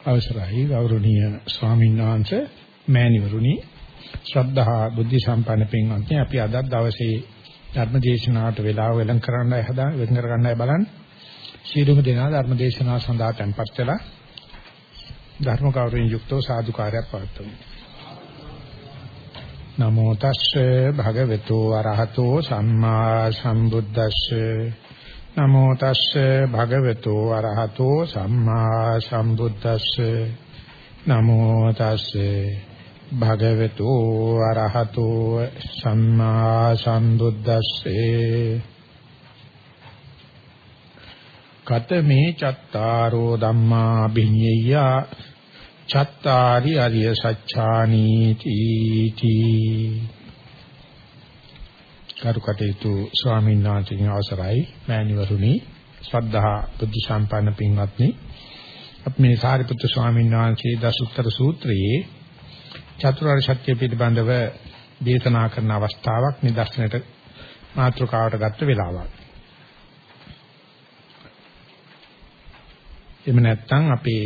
අවසරයි ගෞරවනීය ස්වාමීන් වහන්සේ මෑණිවරුනි. ශ්‍රද්ධා බුද්ධ සම්පන්න පින්වත්නි අපි අද දවසේ ධර්ම දේශනාවට වේලාව වෙලම් කරන්නයි හදා වෙන් කර ගන්නයි බලන්නේ. ශීලුම දෙනා ධර්ම දේශනාව සඳහා tempත් වෙලා ධර්ම කෞරෙන් යුක්තව සාදුකාරයක් පවත්වමු. නමෝ තස්සේ භගවතු අරහතෝ සම්මා සම්බුද්දස්සේ. නමෝ තස්සේ භගවතු අරහතෝ සම්මා සම්බුද්දස්සේ. නමෝ තස්සේ භගවතු අරහතෝ සම්මා සම්බුද්දස්සේ. කතමේ චත්තාරෝ ධම්මා බිඤ්ඤය. චත්තාරි අරිය සච්ඡානි තීති කරුකටේතු ස්වාමීන් වහන්සේගේ අවසරයි මෑණිවරුනි ශ්‍රද්ධා බුද්ධ සම්පන්න පින්වත්නි අපි මේ සාරිපුත්‍ර ස්වාමීන් වහන්සේ දසුත්තර සූත්‍රයේ චතුරාර්ය සත්‍ය පිළිබඳව දේශනා කරන අවස්ථාවක් නිදර්ශනයට මාතෘකාවට ගත්ත වෙලාවක්. එහෙම නැත්නම් අපේ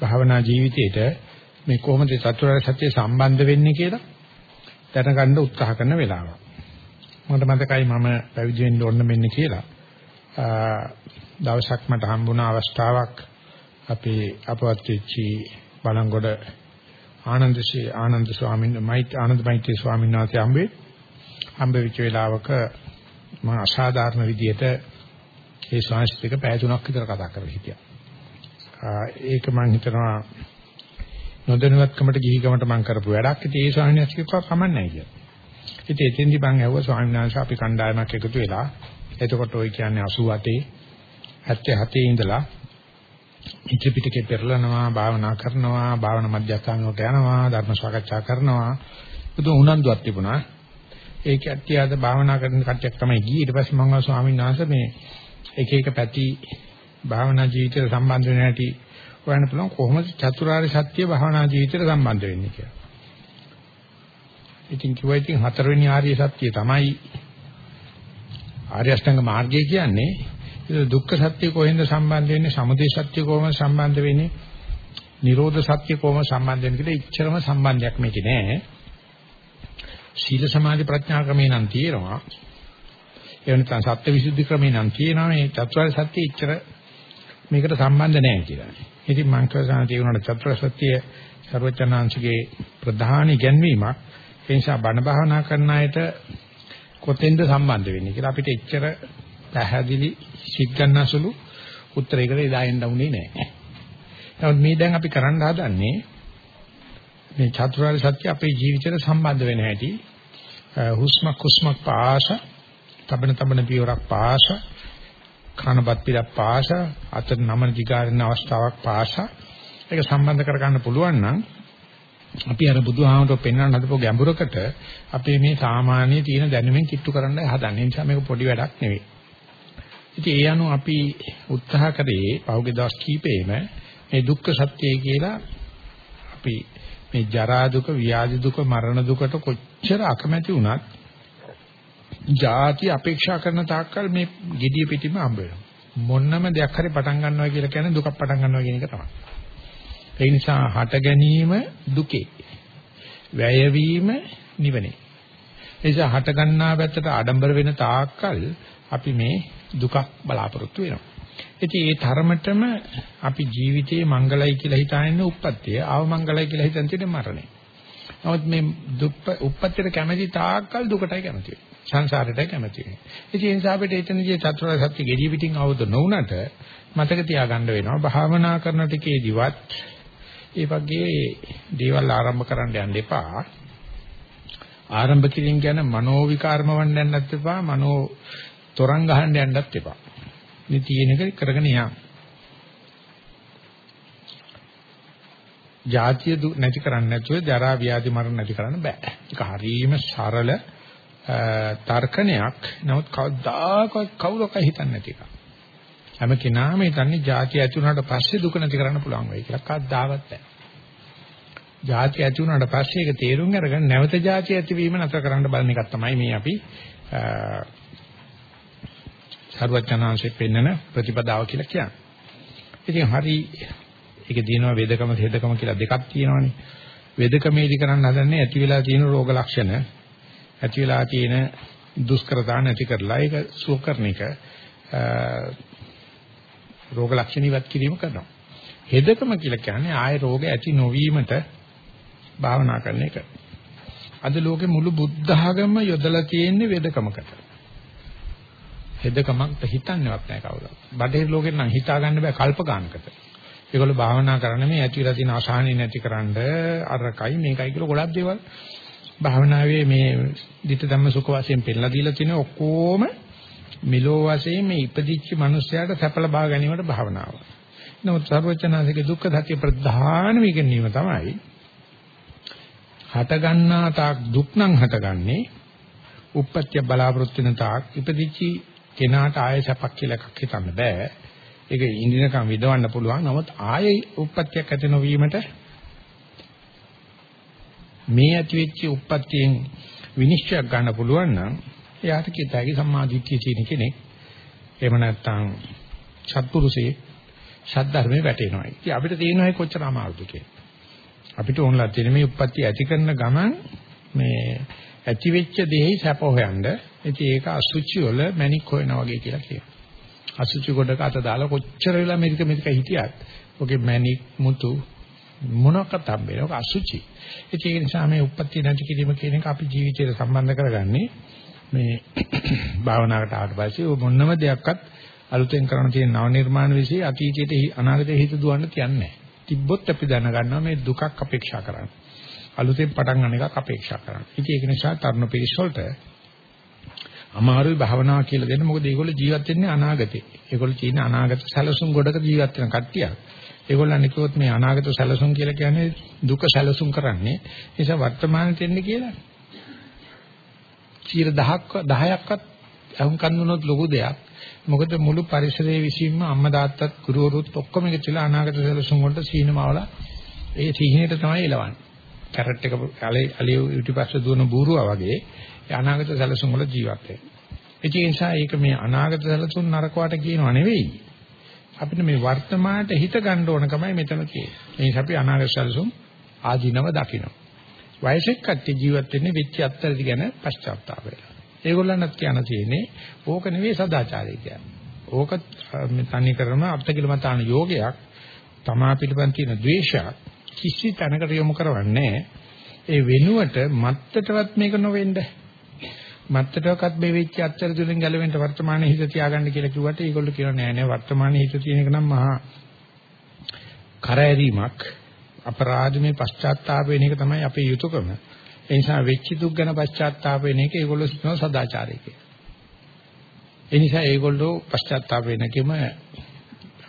භාවනා ජීවිතේට මේ කොහොමද චතුරාර්ය සත්‍ය සම්බන්ධ වෙන්නේ කියලා දැනගන්න උත්සාහ කරන වෙලාවක්. මට මතකයි මම පැවිදි වෙන්න ඕන මෙන්න කියලා. දවසක් මට හම්බුණ අවස්ථාවක් අපේ අපවත් වෙච්චි බලංගොඩ ආනන්දසී ආනන්ද ස්වාමීන් මයිත් ආනන්ද මයිත්‍රි ස්වාමීන් වහන්සේ හම්බෙ හම්බ වෙච්ච වෙලාවක මම අසාධාරණ විදියට ඒ ශාස්ත්‍රික පැය තුනක් විතර කතා කරලා හිටියා. ඒක මම හිතනවා නොදැනුවත්කමට ගිහිගමට මම කරපු වැඩක්. ඉතින් ඒ ස්වාමීන් වහන්සේ කිව්වා කමන්නේ නැහැ කියලා. ඉතින් එතෙන්දි මං ඇහුවා ස්වාමීන් වහන්සේ අපි කණ්ඩායමක් එකතු වෙලා එතකොට ඔය කියන්නේ 88 77 ඉඳලා ඉතිපිටකේ පෙරලනවා භාවනා කරනවා භාවනා මධ්‍යස්ථානකට යනවා ධර්ම සාකච්ඡා කරනවා. බුදු උනන්දුවක් තිබුණා. ඒක ඇත්තියද භාවනා කරන කට්ටියක් තමයි ගියේ. ඊට පස්සේ මම ස්වාමීන් වහන්සේ මේ එක එක පැති භාවනා ජීවිතයට සම්බන්ධ වෙන හැටි හොයන්න පුළුවන් කොහොමද චතුරාර්ය සත්‍ය භාවනා ජීවිතයට සම්බන්ධ වෙන්නේ කියලා. ඉතින් කිව්වා ඉතින් හතරවෙනි ආර්ය සත්‍ය තමයි ආර්ය අෂ්ටාංග මාර්ගය කියන්නේ. ඒක දුක්ඛ සත්‍ය කොහෙන්ද සම්බන්ධ වෙන්නේ? සමුදය සත්‍ය කොහොමද සම්බන්ධ වෙන්නේ? නිරෝධ සත්‍ය කොහොමද සම්බන්ධ වෙන්නේ කියලා ඉච්ඡරම සම්බන්ධයක් මේකේ නෑ. සීල සමාධි ප්‍රඥා ක්‍රමේ නම් තියෙනවා. ඒ වෙනතන සත්‍ය විසුද්ධි ක්‍රමේ නම් තියෙනවා මේ චතුරාර්ය සත්‍ය ඉච්ඡර මේකට සම්බන්ධ නෑ කියලා. ඉතින් මං කියනවා තියෙනවා චතුරාර්ය සත්‍ය සර්වචනාංශගේ ප්‍රධාන ඉගැන්වීමක් ඒ නිසා බණ භාවනා කරන අයට කොතෙන්ද සම්බන්ධ වෙන්නේ කියලා අපිට එච්චර පැහැදිලි සිත් ගන්නසුළු උත්තරයකට එදා එන්න උනේ නැහැ. නමුත් මේ දැන් අපි කරන්න හදන්නේ මේ චතුරාර්ය සත්‍ය අපේ ජීවිතේට සම්බන්ධ වෙන හැටි හුස්මක් හුස්මක් පාස තබන තබන පියවරක් පාස කනපත් පිටක් පාස අතර නමන දිගාරින අවස්ථාවක් පාස ඒක සම්බන්ධ කරගන්න පුළුවන් නම් අපි අර බුදුහාමරට පෙන්වන්න හදපු ගැඹුරකට අපේ මේ සාමාන්‍ය තියෙන දැනුමින් කිට්ටු කරන්න හදන්නේ. ඒ නිසා මේක පොඩි වැඩක් නෙවෙයි. ඉතින් ඒ අනුව අපි උත්සාහ කරේ පහුගිය දවස් කීපෙම මේ දුක්ඛ සත්‍යය කියලා අපි මේ ජරා දුක, ව්‍යාධි දුක, මරණ දුකට කොච්චර අකමැති වුණත් ಜಾති අපේක්ෂා කරන තාක්කල් මේ gediya පිටිම හම්බ වෙනවා. මොන්නම දෙයක් හරි පටන් ගන්නවා කියලා කියන්නේ දුකක් පටන් ගන්නවා කියන එක තමයි. ඒ නිසා හට ගැනීම දුකේ. වැයවීම නිවනේ. ඒ නිසා හට ගන්නා පැත්තට ආඩම්බර වෙන තාක්කල් අපි මේ දුකක් බලාපොරොත්තු වෙනවා. ඉතින් ඒ තරමටම අපි ජීවිතයේ මංගලයි කියලා හිතාගෙන උප්පත්තිය, ආවමංගලයි කියලා හිතන් තියෙන මරණය. නමුත් මේ දුක් උප්පත්තියට කැමැති තාක්කල් දුකටයි කැමති වෙන්නේ. සංසාරයටයි කැමති වෙන්නේ. ඉතින් ඒ නිසා අපිට එතනදී චතුරාර්ය සත්‍ය ගෙඩිය පිටින් අවබෝධ නොවුනට මතක තියාගන්න වෙනවා භාවනා කරන ටිකේදිවත් ඒ වගේ දේවල් ආරම්භ කරන්න යන්න එපා. ආරම්භ කිරීම කියන්නේ මනෝ විකාරම වන්න යන්නත් එපා, මනෝ තොරන් ගහන්න යන්නත් එපා. මේ තියෙන එක කරගෙන යන්න. ජාතිය නැති කරන්නේ නැතුව ජරා ව්‍යාධි මරණ නැති කරන්න බෑ. ඒක හරීම සරල තර්කණයක්. නමුත් කවදාකවත් කවුරක හිතන්නේ නැති එකක්. හැම කෙනාම හිතන්නේ ජාතිය ඇති වුණාට පස්සේ දුක නැති කරන්න පුළුවන් වෙයි කියලා කවදාවත් නැහැ. ජාතිය ඇති වුණාට පස්සේ ඒක තේරුම් අරගෙන නැවත ජාතිය ඇතිවීම නැතර කරන්න බලන එකක් තමයි මේ අපි සරුවචනාංශයෙන් පෙන්නන ප්‍රතිපදාව කියලා කියන්නේ. ඉතින් හරි ඒක දිනනවා වේදකම හේදකම කියලා දෙකක් තියෙනවානේ. වේදකමේදී කරන්න හදන්නේ ඇති වෙලා තියෙන රෝග ලක්ෂණ ඇති වෙලා තියෙන දුෂ්කරතා නැති කරලා ඒක සුව කරන එක රෝග ලක්ෂණ ඉවත් කිරීම කරනවා. හෙදකම කියලා කියන්නේ ආය රෝග ඇති නොවීමට භාවනා කරන එක. අද ලෝකේ මුළු බුද්ධ ආගම යොදලා තියෙන්නේ වේදකමකට. හෙදකමක් හිතන්නේවත් නැහැ කවුරුත්. බටහිර ලෝකෙත් නම් හිතා ගන්න බෑ කල්පගානකට. ඒගොල්ලෝ භාවනා කරන්නේ මේ ඇතිලා තියෙන අසහනෙ නැතිකරන්න අරකයි මේකයි කියලා ගොඩක් දේවල් භාවනාවේ මේ ධිට ධම්ම සුඛ වශයෙන් පෙන්නලා දීලා තියෙන ඔක්කොම මිලෝ වශයෙන් මේ ඉපදිච්ච මිනිස්යාට සැප ලබා ගැනීමට භාවනාව. නමුත් සර්වචනාසිකේ දුක්ඛ සත්‍ය ප්‍රධාන විගණීම තමයි හට ගන්නා තාක් දුක් නම් හටගන්නේ උප්පත්‍ය බලාපොරොත්තු වෙන තාක් ඉපදිච්ච කෙනාට ආයෙ සැපක් කියලා එකක් හිතන්න බෑ. ඒක ඉන්දිනකම් විදවන්න පුළුවන්. නමුත් ආයෙ උප්පත්තියක් ඇති නොවීමට මේ ඇතිවෙච්ච උප්පත්තියෙන් විනිශ්චයක් ගන්න පුළුවන් නම් එයාට කිතාගේ සම්මාදිට්ඨිය තියෙන කෙනෙක්. එහෙම නැත්නම් සත්පුරුෂේ ශාද්ධර්මයේ වැටෙනවා. ඉතින් අපිට තේරෙනවා කොච්චර අමාරුද කියලා. අපිට ඕනලා තියෙන මේ උප්පත්ති ඇති කරන ගමන් මේ ඇති වෙච්ච දෙහි සැප හොයන්න. ඉතින් ඒක අසුචි වල මැණික් හොයනවා වගේ කියලා කියනවා. අසුචි ගොඩක අත දාලා කොච්චර වෙලා මෙරික මෙරික හිටියත් ඔගේ මැණික් මුතු මොනකට හම්බෙන්නේ? ඔක අසුචි. ඒක නිසා මේ උප්පත්ති නැති කිරීම කියන එක අපි ජීවිතයට සම්බන්ධ කරගන්නේ මේ භාවනාවට ආවට පස්සේ මොනම දෙයක්වත් අලුතෙන් කරන්න තියෙන නව නිර්මාණ વિશે අතීතයට අනාගතයට හිත දුවන්න තියන්නේ තිබ්බොත් අපි දැනගන්නවා මේ දුකක් අපේක්ෂා කරන්නේ. අලුතෙන් පටන් ගන්න එකක් අපේක්ෂා කරන්නේ. ඉතින් ඒක නිසා තරුණ පිරිස වලට අමාරුයි භාවනාව කියලා දෙන්න. මොකද ඒගොල්ලෝ ජීවත් වෙන්නේ අනාගතේ. ඒගොල්ලෝ තියෙන අනාගත සැලසුම් ගොඩක ජීවත් වෙන කට්ටියක්. ඒගොල්ලන් කිව්වොත් මේ අනාගත සැලසුම් කියලා කියන්නේ දුක සැලසුම් කරන්නේ. ඒ නිසා වර්තමානයේ දෙන්නේ කියලා 10ක් 10ක්වත් අහුම්කන් දුනොත් ලොකු දෙයක්. මොකද මුළු පරිසරයේ විසින්ම අම්මා තාත්තත් ගුරුවරුත් ඔක්කොම එකතුලා අනාගත සැලසුම් වලට සීනමවලා ඒ සීහිනේට තමයි එලවන්නේ. කැරට් එක අලේ අලිය පිටිපස්ස දුවන බූරුවා වගේ අනාගත සැලසුම් වල ජීවත් වෙනවා. ඒ නිසා ඒක මේ අනාගත සැලසුම් නරකවට කියනව නෙවෙයි. අපිට මේ වර්තමානට හිත ගන්න ඕනකමයි මෙතන තියෙන්නේ. ඒ නිසා අපි අනාගත සැලසුම් ආධිනව දකින්න. වයසෙක් කට්ටිය ජීවත් වෙන්නේ වෙච්ච අත්තරදි ගැන පශ්චාත්තාප වෙලා. ඒගොල්ලන්ට කියන්න තියෙන්නේ ඕක නෙවෙයි සදාචාරය කියන්නේ. ඕක මේ තනි කරන අර්ථකිලමතාන යෝගයක් තමා පිළිබඳ තියෙන ද්වේෂයක් කිසි තැනකට යොමු කරවන්නේ ඒ වෙනුවට මත්තටවත් මේක නොවෙන්න මත්තටවත් මේ වෙච්ච අත්තර තුලින් ගැලවෙන්න වර්තමානයේ හිත තියාගන්න කියලා කිව්වට ඒගොල්ලෝ කියනවා නෑ නෑ වර්තමානයේ හිත තියෙන එක නම් මහා කරදරීමක් අපරාධමේ පශ්චාත්තාප වෙන එක තමයි අපේ යුතුයකම. ඒ නිසා වෙච්ච දුක් ගැන පශ්චාත්තාප වෙන එක ඒගොල්ලෝ හිතනවා සදාචාරය කියලා. ඒ නිසා ඒගොල්ලෝ පශ්චාත්තාප වෙනකෙම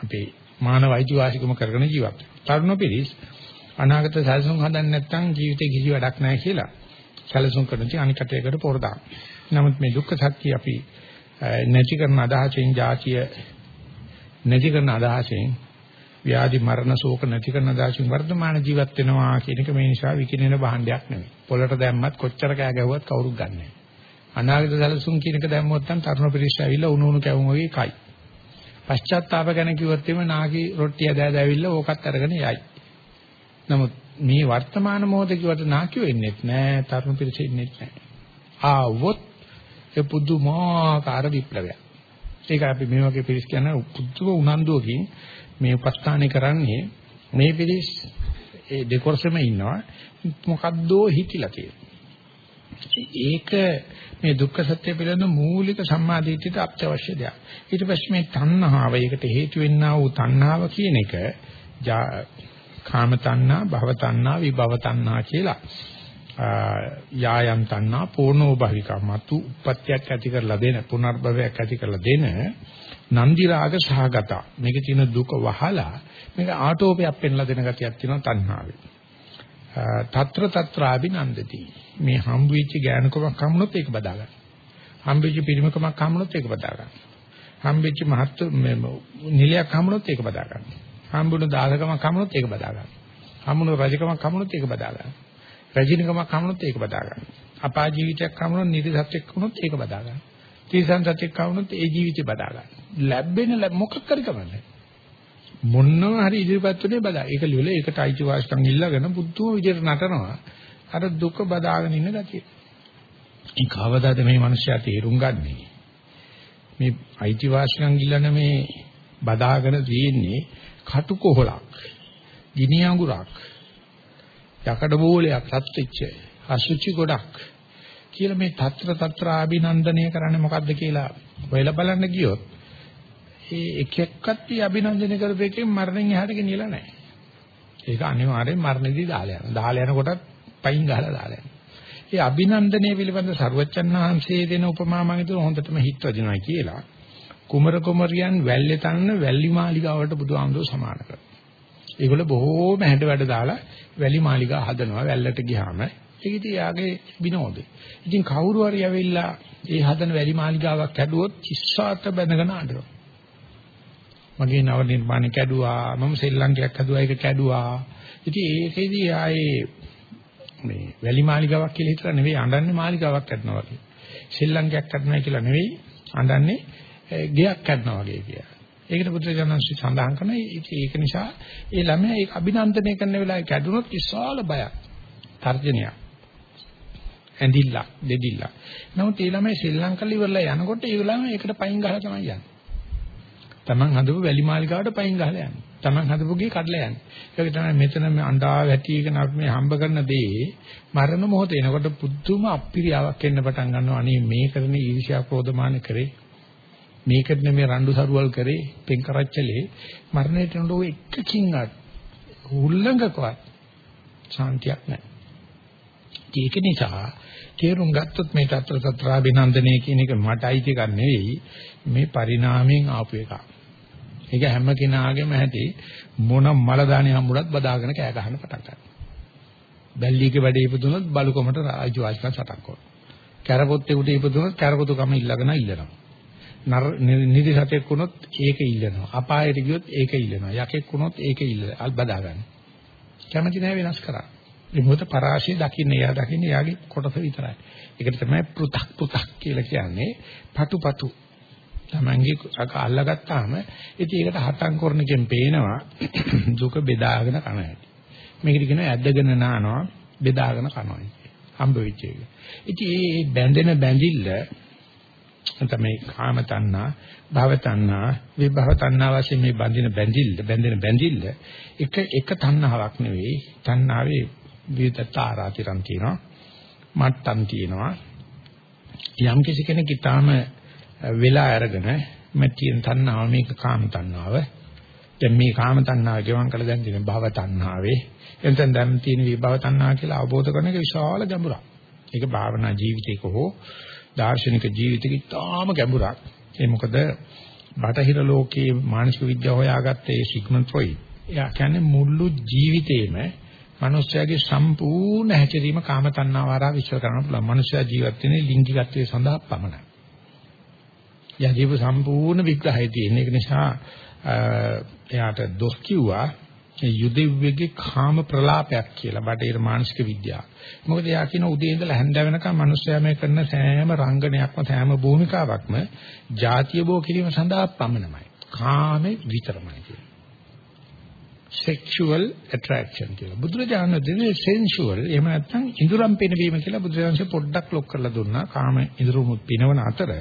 අපේ මානව අයිතිවාසිකම කරගෙන ජීවත් වෙනවා. තරුණ පිරිස් අනාගත සැලසුම් හදන්නේ නැත්නම් ජීවිතේ කිසි වැඩක් නැහැ කියලා සැලසුම් කරන ඉතින් අනිකට ඒකට පොර දාන. නමුත් මේ දුක්ඛ සත්‍ය අපි නැති කරන අදහසෙන් જાතිය නැති කරන අදහසෙන් ව්‍යාධි මරණ ශෝක නැති කරන අදහසින් වර්තමාන ජීවත් වෙනවා කියන එක මේ නිසා විකිනෙන භාණ්ඩයක් නෙමෙයි. පොළට දැම්මත් කොච්චර කෑ ගැහුවත් කවුරුත් ගන්නෑ. අනාගත සැලසුම් කියන එක දැම්මොත් නම් තරුණ පිරිස ඇවිල්ලා උණු උණු කැවුම් වගේ කයි. පශ්චාත්තාප ගැන කිව්වොත් එimhe නාගි රොට්ටිය දෑද ඇවිල්ලා ඕකත් අරගෙන යයි. නමුත් මේ වර්තමාන මොහොතේ කිව්වට නාකි වෙන්නේ නැහැ, තරුණ පිරිස ඉන්නේ නැහැ. ආවොත් ඒ පුදුමාකාර විප්ලවයක්. ඒක අපි මේ වගේ පිරිස් කියන පුදුම උනන්දුවකින් මේ උපස්ථානය කරන්නේ මේ පිරිස් ඒ ඩෙකොරසෙම ඉන්නවා මොකද්දෝ හිතිලා තියෙනවා. ඒක මේ දුක්ඛ සත්‍ය පිළිබඳ මූලික සම්මාදිටියට අත්‍යවශ්‍ය දෙයක්. ඊට පස්සේ මේ තණ්හාව ඒකට හේතු වෙන්නා වූ තණ්හාව කියන එක කාම තණ්හා, භව තණ්හා, විභව තණ්හා කියලා. යායන් තණ්හා පූර්ණෝ භවිකමතු උප්පත්තියක් ඇති කරලා දෙන පුනර්භවයක් ඇති කරලා දෙන නන්දි රාග සහගත මේක තියෙන දුක වහලා මේක ආටෝපයක් පෙන්ලා දෙන ගතියක් තියෙනවා තණ්හාවේ. తත්‍ර తත්‍රාබි නන්දති. මේ හම්බ වෙච්ච ඥානකමක් හම්බුනොත් ඒක බදා ගන්න. හම්බ වෙච්ච පිරිමකමක් හම්බුනොත් ඒක බදා ගන්න. හම්බ වෙච්ච මහත් නිලයක් හම්බුනොත් ඒක බදා ගන්න. හම්බුන දායකමක් හම්බුනොත් ඒක බදා ගන්න. හම්බුන රජකමක් හම්බුනොත් ඒක බදා ගන්න. රජිනකමක් හම්බුනොත් ඒක බදා ගන්න. අපා ජීවිතයක් හම්බුනොත් නිදි සත්‍යක් වුණොත් ඒක බදා ගන්න. තීසන් සත්‍යක් හම්බුනොත් ඒ ජීවිතේ බදා ගන්න. ලැබෙන මොකක් කරි කමන්නේ. මොන්නව හරි ඉදිරිපත් උනේ බදා. ඒක ලියලා ඒකට අයිති වාසිකම් ඉල්ලගෙන බුද්ධෝ විදියට නටනවා. අර දුක බදාගෙන ඉන්න ගතිය. ඒ කවදාද මේ මිනිස්සයා තේරුම් ගන්නේ? මේ අයිති වාසිකම් ඉල්ලන මේ බදාගෙන තියෙන්නේ කටුකොහලක්. ගිනි අඟුරක්. යකඩ බෝලයක් රත් වෙච්ච අසුචි ගොඩක් කියලා මේ తත්‍ර తත්‍ර අභිනන්දනය කරන්නේ මොකද්ද කියලා හොයලා බලන්න ගියොත් ඒ එක එක්කත් අභිනන්දනය කරපු එකෙන් මරණයෙන් එහාට ගෙනියලා නැහැ. ඒක අනිවාර්යෙන් මරණෙදී දාලා යනවා. දාලා යනකොටත් පයින් ගහලා දාලා යනවා. ඒ අභිනන්දනය පිළිබඳ සරුවච්චන් වහන්සේ දෙන උපමා මම හිතුවා හොඳටම හිත වදිනවා කියලා. කුමර කුමරියන් වැල්ලේ තන්න වැලි මාලිගාවට බුදුහාමුදුරුවෝ සමාන කරනවා. ඒගොල්ල බොහෝම හැඩ වැඩ දාලා වැලි මාලිගා හදනවා වැල්ලට ගියාම. ඒක ඉතින් යාගේ විනෝදේ. ඉතින් කවුරු හරි ඇවිල්ලා ඒ හදන වැලි මාලිගාවක් හැදුවොත් කිස්සාට බැඳගෙන අඬනවා. මගේ නව නිර්මාණ කැඩුවා මම ශ්‍රී ලංකයක් හදුවා ඒක කැඩුවා ඉතින් ඒකෙදී ආයේ මේ වැලි මාලිගාවක් කියලා හිතලා නෙවෙයි අඬන්නේ මාලිගාවක් කැඩනවා වගේ ශ්‍රී ලංකයක් කැඩනවා කියලා නෙවෙයි අඬන්නේ ගෙයක් කැඩනවා වගේ කියලා ඒකට බුදුරජාණන්සේ සඳහන් කරන ඒක නිසා ඒ ළමයා ඒක අභිනන්දනය කරන වෙලාවේ කැඩුනොත් විශාල බයක් තර්ජනයක් ඇඳිල්ලක් දෙදිල්ලක් නමුත් ඒ ළමයි ශ්‍රී ලංකාවේ ඉවරලා යනකොට ඒ ළමයා ඒකට පයින් ගහලා තමයි යන්නේ Taman හදපු වැලි මාලිකාවට පයින් ගහලා යන්නේ. Taman හදපු ගේ කඩලා යන්නේ. ඒක තමයි මෙතන මේ අඬා වැටිගෙන අපි මේ හම්බ කරන දේ මරණ මොහොත එනකොට පුදුම අප්‍රියාවක් එන්න පටන් ගන්නවා. අනේ මේ කරන ඊර්ෂ්‍යා ක්‍රෝධමාන කරේ. මේකට මේ රණ්ඩු සරුවල් කරේ පෙන් කරච්චලේ මරණයට නෝ එකකින්වත් උල්ලංඝකවත් ශාන්තියක් නැහැ. ඒක නිසා තේරුම් ගත්තොත් මේ తත්‍ර සත්‍රාභිනන්දනය කියන එක මට අයිති එකක් නෙවෙයි මේ පරිණාමයෙන් ආපු එකක්. ඒක හැම කෙනාගේම ඇති මොන මල දාණේ හම්බුනත් බදාගෙන කෑ ගහන්න පටන් ගන්නවා. බැල්ලියක වැඩේ ඉපදුනොත් බලුකොමට රාජවාචක සටක් කරනවා. කැරපොත්තෙකුට ඉපදුනොත් කැරපොතුකම ඉල්ලගෙන ඉල්ලනවා. නර නිදි සතෙක් වුණොත් ඒක ඉල්ලනවා. අපායට ගියොත් ඒක ඉල්ලනවා. යකෙක් වුණොත් ඒක ඉල්ල අල් බදා ගන්න. කැමති නැහැ වෙනස් කරා. ඒ මොකද පරාශය දකින්න එයා දකින්න එයාගේ කොටස විතරයි. ඒකට තමයි පෘ탁 පෘ탁 කියලා කියන්නේ. පටුපටු තමන්ගේ අක අල්ලගත්තාම ඉතින් ඒකට හතන් කරනකින් පේනවා දුක බෙදාගෙන කන හැටි. මේකට කියනවා ඇද්දගෙන නානවා බෙදාගෙන කනවා හම්බ වෙච්ච එක. ඉතින් මේ බැඳෙන බැඳිල්ල තමයි කාම තණ්හා, භව තණ්හා, විභව තණ්හා වශයෙන් මේ බැඳින බැඳිල්ල, බැඳෙන බැඳිල්ල එක එක තණ්හාවක් නෙවෙයි. තණ්හාවේ විවිධතාරාතිරම් තියෙනවා. මට්ටම් තියෙනවා. යම් කිසි කෙනෙක් ඊටාම වෙලා අරගෙන මේ තියෙන තණ්හාව මේක කාම තණ්හාව. දැන් මේ කාම තණ්හාව ගෙවම් කළ දැන් තියෙන භව තණ්හාවේ එතෙන් දැන් තියෙන විභව තණ්හා කියලා අවබෝධ කරන එක විශාල ගැඹුරක්. ඒක භාවනා ජීවිතයක හෝ දාර්ශනික ජීවිතයක ඉතාම ගැඹුරක්. ඒ මොකද බටහිර ලෝකයේ මානසික විද්‍යාව හොයාගත්තේ සිග්මන්ඩ් ෆ්‍රොයිඩ්. එයා කියන්නේ මුළු ජීවිතේම මනුෂ්‍යයාගේ සම්පූර්ණ හැසිරීම කාම තණ්හාව හරහා විශ්ව කරන්න පුළුවන්. මනුෂ්‍යයා ජීවත් වෙන්නේ ලිංගිකත්වයේ සඳහා පමණයි. යජීව සම්පූර්ණ විග්‍රහය තියෙන. ඒක නිසා එයාට දොස් කිව්වා යුදෙව්වේගේ කාම ප්‍රලාපයක් කියලා බටේර මානසික විද්‍යාව. මොකද එයා කියන උදේ ඉඳලා හැන්ද වෙනකම් මිනිස්සයා මේ කරන සෑම රංගනයක්ම සෑම භූමිකාවක්ම ಜಾතිය බෝ කිරීම සඳහා පමණමයි. කාමේ විතරමයි කියන්නේ. sexual attraction කියලා. බුදුරජාණන් වහන්සේ sensual එහෙම නැත්නම් ඉඳුරම් පිනවීම කියලා බුදුරජාණන්සේ පොඩ්ඩක් ලොක් කරලා දුන්නා. කාම ඉඳුරුමුත් පිනවන අතර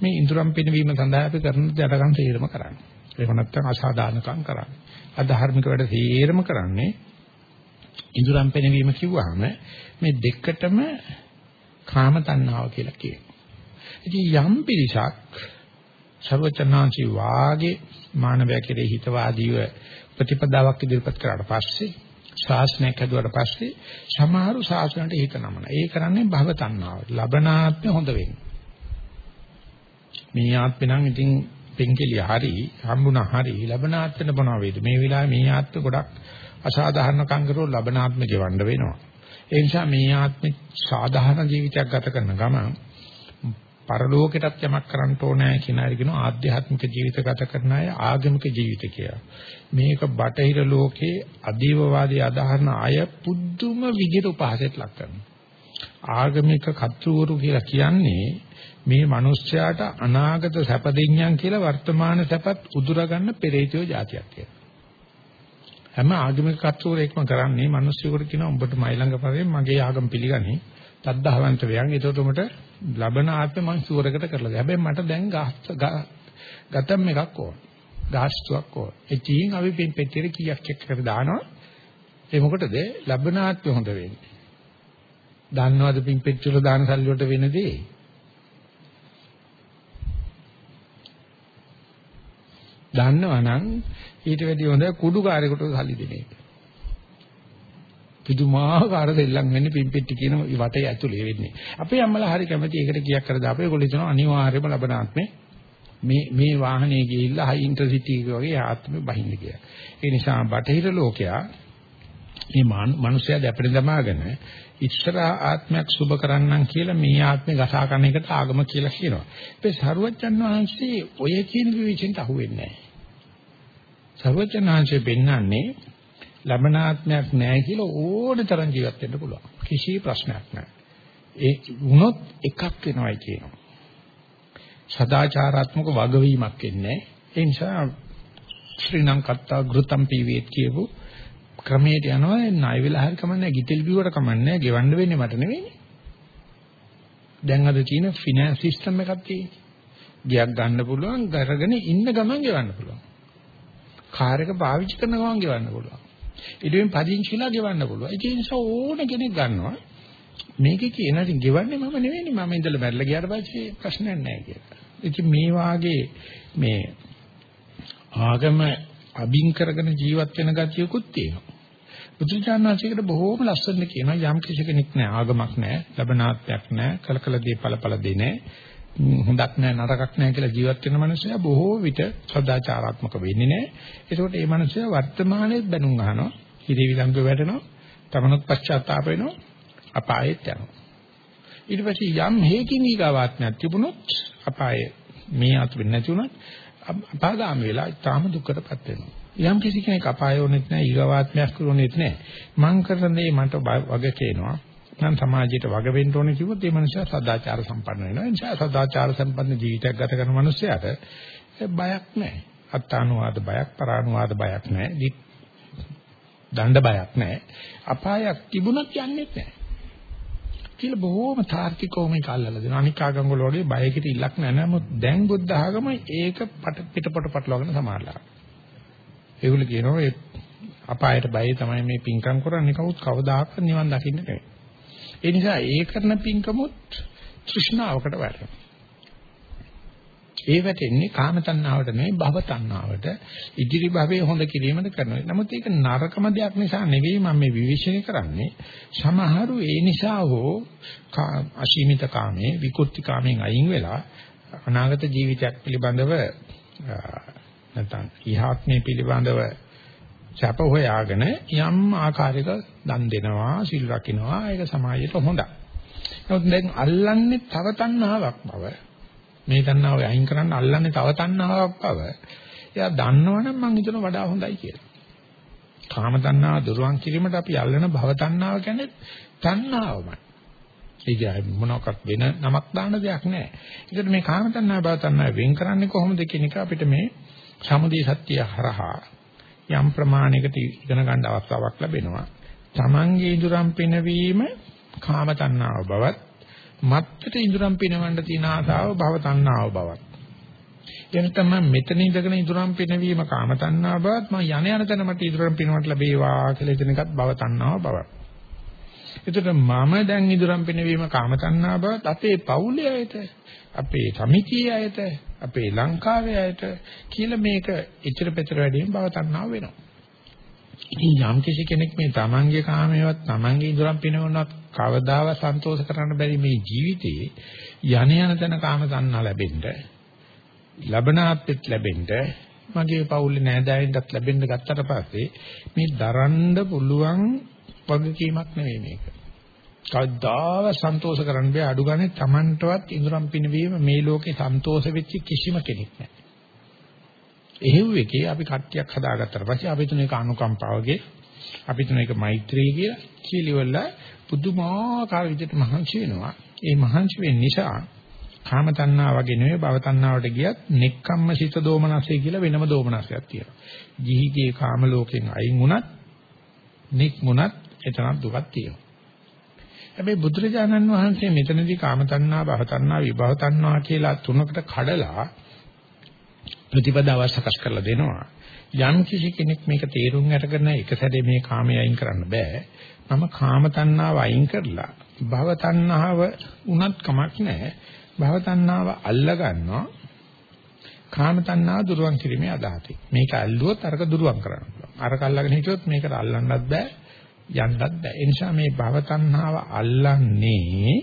මේ ඉඳුරම් පිනවීම සඳහා අපි කරන දඩකම් තීරම කරන්නේ. එහෙම නැත්නම් අසාධාරණකම් කරන්නේ. අධාර්මික වැඩ තීරම කරන්නේ ඉඳුරම් පිනවීම කිව්වහම මේ දෙකටම කාම තණ්හාව කියලා කියනවා. ඉතින් යම් පිරිසක් ਸਰවචනාංශී වාගේ මානවයා කෙරෙහි හිතවාදීව ප්‍රතිපදාවක් ඉදිරිපත් කරාට පස්සේ ශාසනයක් හදුවාට පස්සේ සමහරු ශාසනයට හිත නමන. ඒ කරන්නේ භව තණ්හාව. ලබනාත්ම හොඳ වෙන්න. මේ ආත්මේ නම් ඉතින් පෙන්කෙලිය හරි හම්බුණා හරි ලබනාත්මෙට මොනවා වේද? මේ වෙලාවේ මේ ආත්ම ගොඩක් අසාධාරණ කංගරෝ ලබනාත්ම ගෙවන්න වෙනවා. ඒ නිසා මේ ආත්මේ සාධාරණ ජීවිතයක් ගත කරන ගමන් පරලෝකෙටත් යමක් කරන්න ඕනෑ කියන අය කියන ආධ්‍යාත්මික ජීවිත ගත කරන අය ආගමික ජීවිත කියලා. මේක බටහිර ලෝකේ අදීවවාදී අදහන අය පුදුම විදිහට උපහාසයට ලක් කරනවා. ආගමික කතුවරු කියලා කියන්නේ මේ මිනිස්යාට අනාගත සැප දෙඤ්ඤම් කියලා වර්තමාන සැපත් උදුරා ගන්න පෙරේතයෝ જાතියක් කියලා. හැම ආගමික කර්තෘරෙක්ම කරන්නේ මිනිස්සුන්ට කියනවා උඹට මයි ළඟ පරිදි මගේ ආගම පිළිගන්නේ. තද්දාවන්ත වයන්. ඒකට උඹට ලබන ආත්මෙ මං සුවරකට කරලා දෙයි. හැබැයි මට දැන් ගතම් එකක් ඕන. ගාස්තුවක් ඕන. ඒ චීන් අපි පින් පෙට්ටියට කීයක් චෙක් කර දානවා. ඒ මොකටද? ලබන ආත්මෙ හොඳ වෙන්නේ. දන්නවද පින් පෙට්ටියට දාන සල්ලි වලට වෙන දන්නවනම් ඊට වැඩිය හොඳ කුඩු කාර්යකට සල්ලි දෙන එක. පුදුමාකාර දෙල්ලම් වෙන්නේ පිම්පෙට්ටි කියන වටේ ඇතුලේ වෙන්නේ. අපේ අම්මලා හරි කැමති ඒකට කීයක් කර දාපේ ඒගොල්ලෝ හිතනවා අනිවාර්යයෙන්ම ලබනාත්මේ මේ මේ වාහනේ ගිහිල්ලා හයි ඉන්ටර්සිටි වගේ ආත්මෙ බහින්න කියලා. ඒ නිසා බටහිර ලෝකයා මේ මනුස්සයා දැපෙන දමාගෙන ඉස්සර ආත්මයක් සුබ කරන්නම් කියලා මේ ආත්මේ ගසා ගන්න එකට ආගම කියලා කියනවා. ඒ සරුවච්චන් වහන්සේ ඔය කියන විවිචෙන්ට අහුවෙන්නේ නැහැ. සරුවච්චන් වහන්සේ පෙන්වන්නේ ලබනාත්මයක් නැහැ කියලා ඕන තරම් ජීවත් වෙන්න පුළුවන්. කිසි ප්‍රශ්නයක් නැහැ. ඒ වුණොත් එකක් වෙනවයි කියනවා. සදාචාරාත්මක වගවීමක් වෙන්නේ. ඒ නිසා ශ්‍රී ලංකත්තා ගෘතම් පීවේත් කියපු ක්‍රමයට යනවා ණය වෙලා හරි කමන්නේ ගිතෙල් බිව්වට කමන්නේ ගෙවන්න වෙන්නේ මට නෙවෙයි. දැන් අද තියෙන ෆිනෑන්ස් සිස්ටම් එකක් තියෙන්නේ. ගියක් ගන්න පුළුවන්, ගරගෙන ඉන්න ගමන් ගෙවන්න පුළුවන්. කාර් එක පාවිච්චි කරන ගමන් ගෙවන්න පුළුවන්. ඊටෙන් පදිංචිලා ගෙවන්න පුළුවන්. ඒ නිසා ඕන කෙනෙක් ගන්නවා. මේකේ කියන ඉතින් ගෙවන්නේ මම නෙවෙයි මම ඉඳලා මැරලා ගියාට පස්සේ ප්‍රශ්නයක් නැහැ කියලා. ඉතින් මේ වාගේ මේ ආගම අබින් කරගෙන ජීවත් වෙන ගතියකුත් තියෙනවා. බුදුචානන්සේකට බොහෝම ලස්සන කියනවා යම් කිසි කෙනෙක් නැහැ ආගමක් නැහැ ලබනාත්මයක් නැහැ කලකල දේ ඵලඵල දේ නැහැ හොඳක් නැහැ නරකක් නැහැ කියලා ජීවත් වෙන මනුස්සයා බොහෝ විට සදාචාරාත්මක වෙන්නේ නැහැ. ඒකෝට මේ මනුස්සයා වර්තමානයේ බැනුම් අහනවා, හිරි විලංගු වැටෙනවා, තමනුත් පශ්චාත්තාප වෙනවා, අපායෙත් යනවා. ඊට පස්සේ යම් හේකින් ඊගාවාත්මයක් තිබුණොත් අපායේ මේ අත වෙන්නේ නැති වුණත් අපාගාමී වෙලා ඊටාම දුක්කටපත් වෙනවා. යම් කිසි කෙනෙක් අපායෝනෙත් නැහැ ඊගවාත්මයක් කරුණෙත් නැහැ. මං කරන දේ මට වග කියනවා. නම් සමාජයට වග වෙන්න ඕනේ කිව්වොත් ඒ මනුස්සයා සදාචාර සම්පන්න වෙනවා. ඒ නිසා සදාචාර සම්පන්න ජීවිතයක් ගත කරන මනුස්සයාට බයක් නැහැ. අත්තානුවාද බයක්, පරානුවාද බයක් නැහැ. දණ්ඩ බයක් නැහැ. අපායක් තිබුණත් යන්නේ නැහැ. කියලා බොහෝම තාර්කිකව මේක අල්ලලා දෙනවා. අනික් ආගම් වල වගේ බයකට ඉලක්ක නැහැ. නමුත් දැන් බුද්ධ ආගම ඒක පිටපොට පටලවාගෙන සමානලා. ඒගොල්ලෝ කියනවා ඒ අපායට බයයි තමයි මේ පින්කම් කරන්නේ කවුත් කවදාකවත් නිවන් දකින්න නෙවෙයි. ඒ නිසා ඒ කරන පින්කමුත් තෘෂ්ණාවකට වැටෙනවා. ඒ වැටෙන්නේ කාම තණ්හාවට නෙවෙයි භව තණ්හාවට ඉදිරි භවයේ හොඳ කිරීමද කරනවා. නමුත් ඒක නරකම දෙයක් නිසා නෙවෙයි මම මේ විවිශේෂය කරන්නේ. සමහරු ඒ නිසා හෝ අසීමිත කාමයේ විකෘති කාමෙන් අයින් වෙලා අනාගත ජීවිතයක් පිළිබඳව නැත්නම් ඉහාත්මය පිළිබඳව සැප හොයාගෙන යම් ආකාරයක දන් දෙනවා සිල් රකින්නවා ඒක සමාජයට හොඳයි. නමුත් දැන් අල්ලන්නේ තව තණ්හාවක් බව. මේ තණ්හාව අයින් කරන්න අල්ලන්නේ තව තණ්හාවක් බව. එයා දන්නවනම් මං හිතන වඩා හොඳයි කියලා. කාම තණ්හාව දුරුවන් කිරීමට අපි අල්ලන භව තණ්හාව කියන්නේ තණ්හාවමයි. ඒක මොනවාක්වත් වෙන නමක් දාන්න දෙයක් නැහැ. ඒකට මේ කාම තණ්හා භව තණ්හා වෙන් කරන්නේ කොහොමද කියන එක අපිට මේ සමුදේ සත්‍ය හරහා යම් ප්‍රමාණයකට ඉගෙන ගන්න අවස්ථාවක් ලැබෙනවා. Tamange ඉදුරම් පිනවීම කාම තණ්හාව බවත් මත්තට ඉදුරම් පිනවන්න තියෙන ආසාව භව තණ්හාව බවත්. එන තමයි මෙතන ඉඳගෙන ඉදුරම් පිනවීම කාම තණ්හාව බවත් මම යන යන තැන මට ඉදුරම් පිනවන්න ලැබේවා කියලා හිතන එකත් භව තණ්හාව බවත්. එතකොට මම දැන් ඉදුරම් පිනවීම කාම තණ්හාව බවත් අපේ පවුලේ අයට අපේ සමිතියේ අයට අපේ ලංකාවේ අයට කියලා මේක ඉතර පෙතර වැඩියෙන් භව තණ්හාව වෙනවා. ඉතින් යම් කිසි කෙනෙක් මේ තමන්ගේ කාමයේවත් තමන්ගේ ඉදරම් පිනවනවත් කවදාව සන්තෝෂ කරන්න බැරි මේ ජීවිතේ යන යන තැන කාම තණ්හා ලැබෙන්න ලබනාත්ෙත් ලැබෙන්න මගේ පවුලේ නෑදෑයින්ටත් ලැබෙන්න ගත්තට පස්සේ මේ දරන්න පුළුවන් වගකීමක් නෙවෙයි මේක. කවදාව සන්තෝෂ කරන්න බෑ අඩු ගානේ Tamanටවත් ඉඳුරම් පිනවීම මේ ලෝකේ සන්තෝෂ වෙච්ච කිසිම කෙනෙක් නැහැ. එහෙව් එකේ අපි කට්ටියක් හදාගත්තට පස්සේ අපි තුන එක අනුකම්පාවගේ අපි තුන එක මෛත්‍රී කියලා කීලිවල පුදුමාකාර විදිහට මහන්සි වෙනවා. ඒ මහන්සි වෙන්න නිසා කාම තණ්හා වගේ නෙවෙයි භව තණ්හාවට ගියත් නෙක්ඛම්ම සිත දෝමනසය කියලා වෙනම දෝමනසයක් තියෙනවා. ජීහිගේ කාම ලෝකෙන් අයින් වුණත් නික්මුණත් එතනක් දුකක් තියෙනවා. හැබැයි බුදුරජාණන් වහන්සේ මෙතනදී කාම තණ්හා භව තණ්හා විභව තණ්හා කියලා තුනකට කඩලා ප්‍රතිපදාව සකස් කරලා දෙනවා. යම් කිසි කෙනෙක් මේක තේරුම් අරගෙන එක සැරේ මේ කාමයේ අයින් කරන්න බෑ. මම කාම තණ්හාව අයින් කරලා භව තණ්හාව උනත් කමක් නැහැ. භව තණ්හාව අල්ල ගන්නවා. කාම තණ්හාව දුරුවන් කිරීමේ අදහසයි. මේක අල්ලුවොත් අරක දුරුවන් කරන්න පුළුවන්. අරක අල්ලගෙන හිටියොත් මේකට අල්ලන්නත් බෑ, යන්නත් බෑ. ඒ නිසා මේ භව තණ්හාව අල්ලන්නේ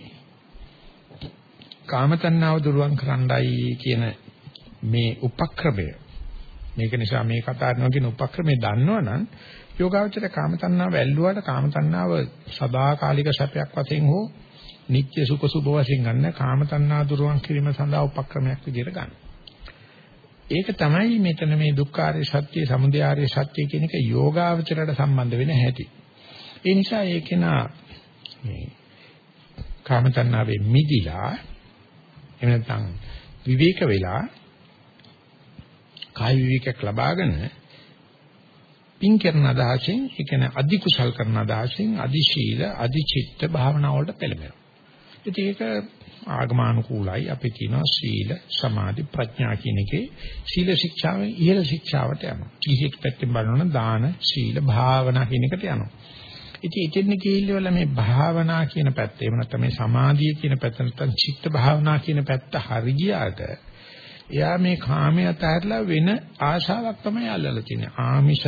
කාම තණ්හාව දුරුවන් කරන්නයි කියන මේ උපක්‍රමය. මේක නිසා මේ කතා කරනවා කියන උපක්‍රමය දන්නවනම් යෝගාවචර කාම තණ්හාව ඇල්ලුවාට කාම තණ්හාව සදාකාලික සැපයක් වශයෙන් හෝ නිත්‍ය සුඛ සුභ වශයෙන් ගන්න කාම තණ්හා දුරුවන් කිරීම සඳහා උපක්‍රමයක් විදිහට ගන්න. ඒක තමයි මෙතන මේ දුක්ඛාරය සත්‍ය, සමුදයාරය සත්‍ය කියන එක යෝගාවචරයට සම්බන්ධ වෙන හැටි. ඒ නිසා ඒකේන මේ කාම තණ්හාවේ මිදිලා එහෙම නැත්නම් විවේක වෙලා කාය විවේකයක් ලබාගෙන පින් කරන අදහසින් ඒ කියන්නේ අධි කුසල් කරන අදහසින් අධි ශීල අධි චිත්ත භාවනා වලට පෙළඹෙනවා. ඉතින් ඒක ආගමානුකූලයි අපි කියනවා සීල සමාධි ප්‍රඥා කියන එකේ සීල ශික්ෂාවෙන් ඉහළ ශික්ෂාවට යනවා. කිසිත් පැත්තෙන් බලනොත් දාන සීල භාවනා කියන එකට යනවා. ඉතින් එතෙන් කිහිල්ලවල මේ භාවනා කියන පැත්ත එහෙම නැත්නම් මේ සමාධිය කියන පැත්ත නැත්නම් චිත්ත භාවනා කියන පැත්ත හරි ගියාට එයා මේ කාමයේ අතහැරලා වෙන ආශාවක් තමයි අල්ලලා තියෙන්නේ. ආමිෂ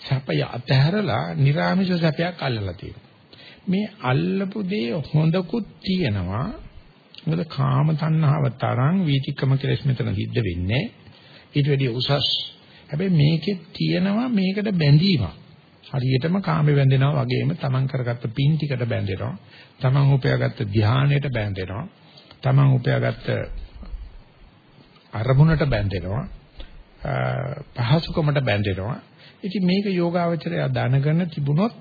සැපය අතහැරලා නිර්ආමිෂ සැපයක් අල්ලලා තියෙනවා. මේ අල්ලපු දේ හොඳකුත් තියෙනවා. මොකද කාම තණ්හාව තරම් වීතික්‍රම කෙලස් මෙතන සිද්ධ වෙන්නේ. ඊට වැඩිය උසස්. හැබැයි මේකේ තියෙනවා මේකට බැඳීමක්. හරියටම කාමේ බැඳෙනවා වගේම තමන් කරගත්ත පින් ටිකට බැඳෙනවා. තමන් උපයාගත්ත ධානයට බැඳෙනවා. තමන් උපයාගත්ත අරමුණට බැඳෙනවා. පහසුකමට බැඳෙනවා. ඉතින් මේක යෝගාවචරය දැනගෙන තිබුණොත්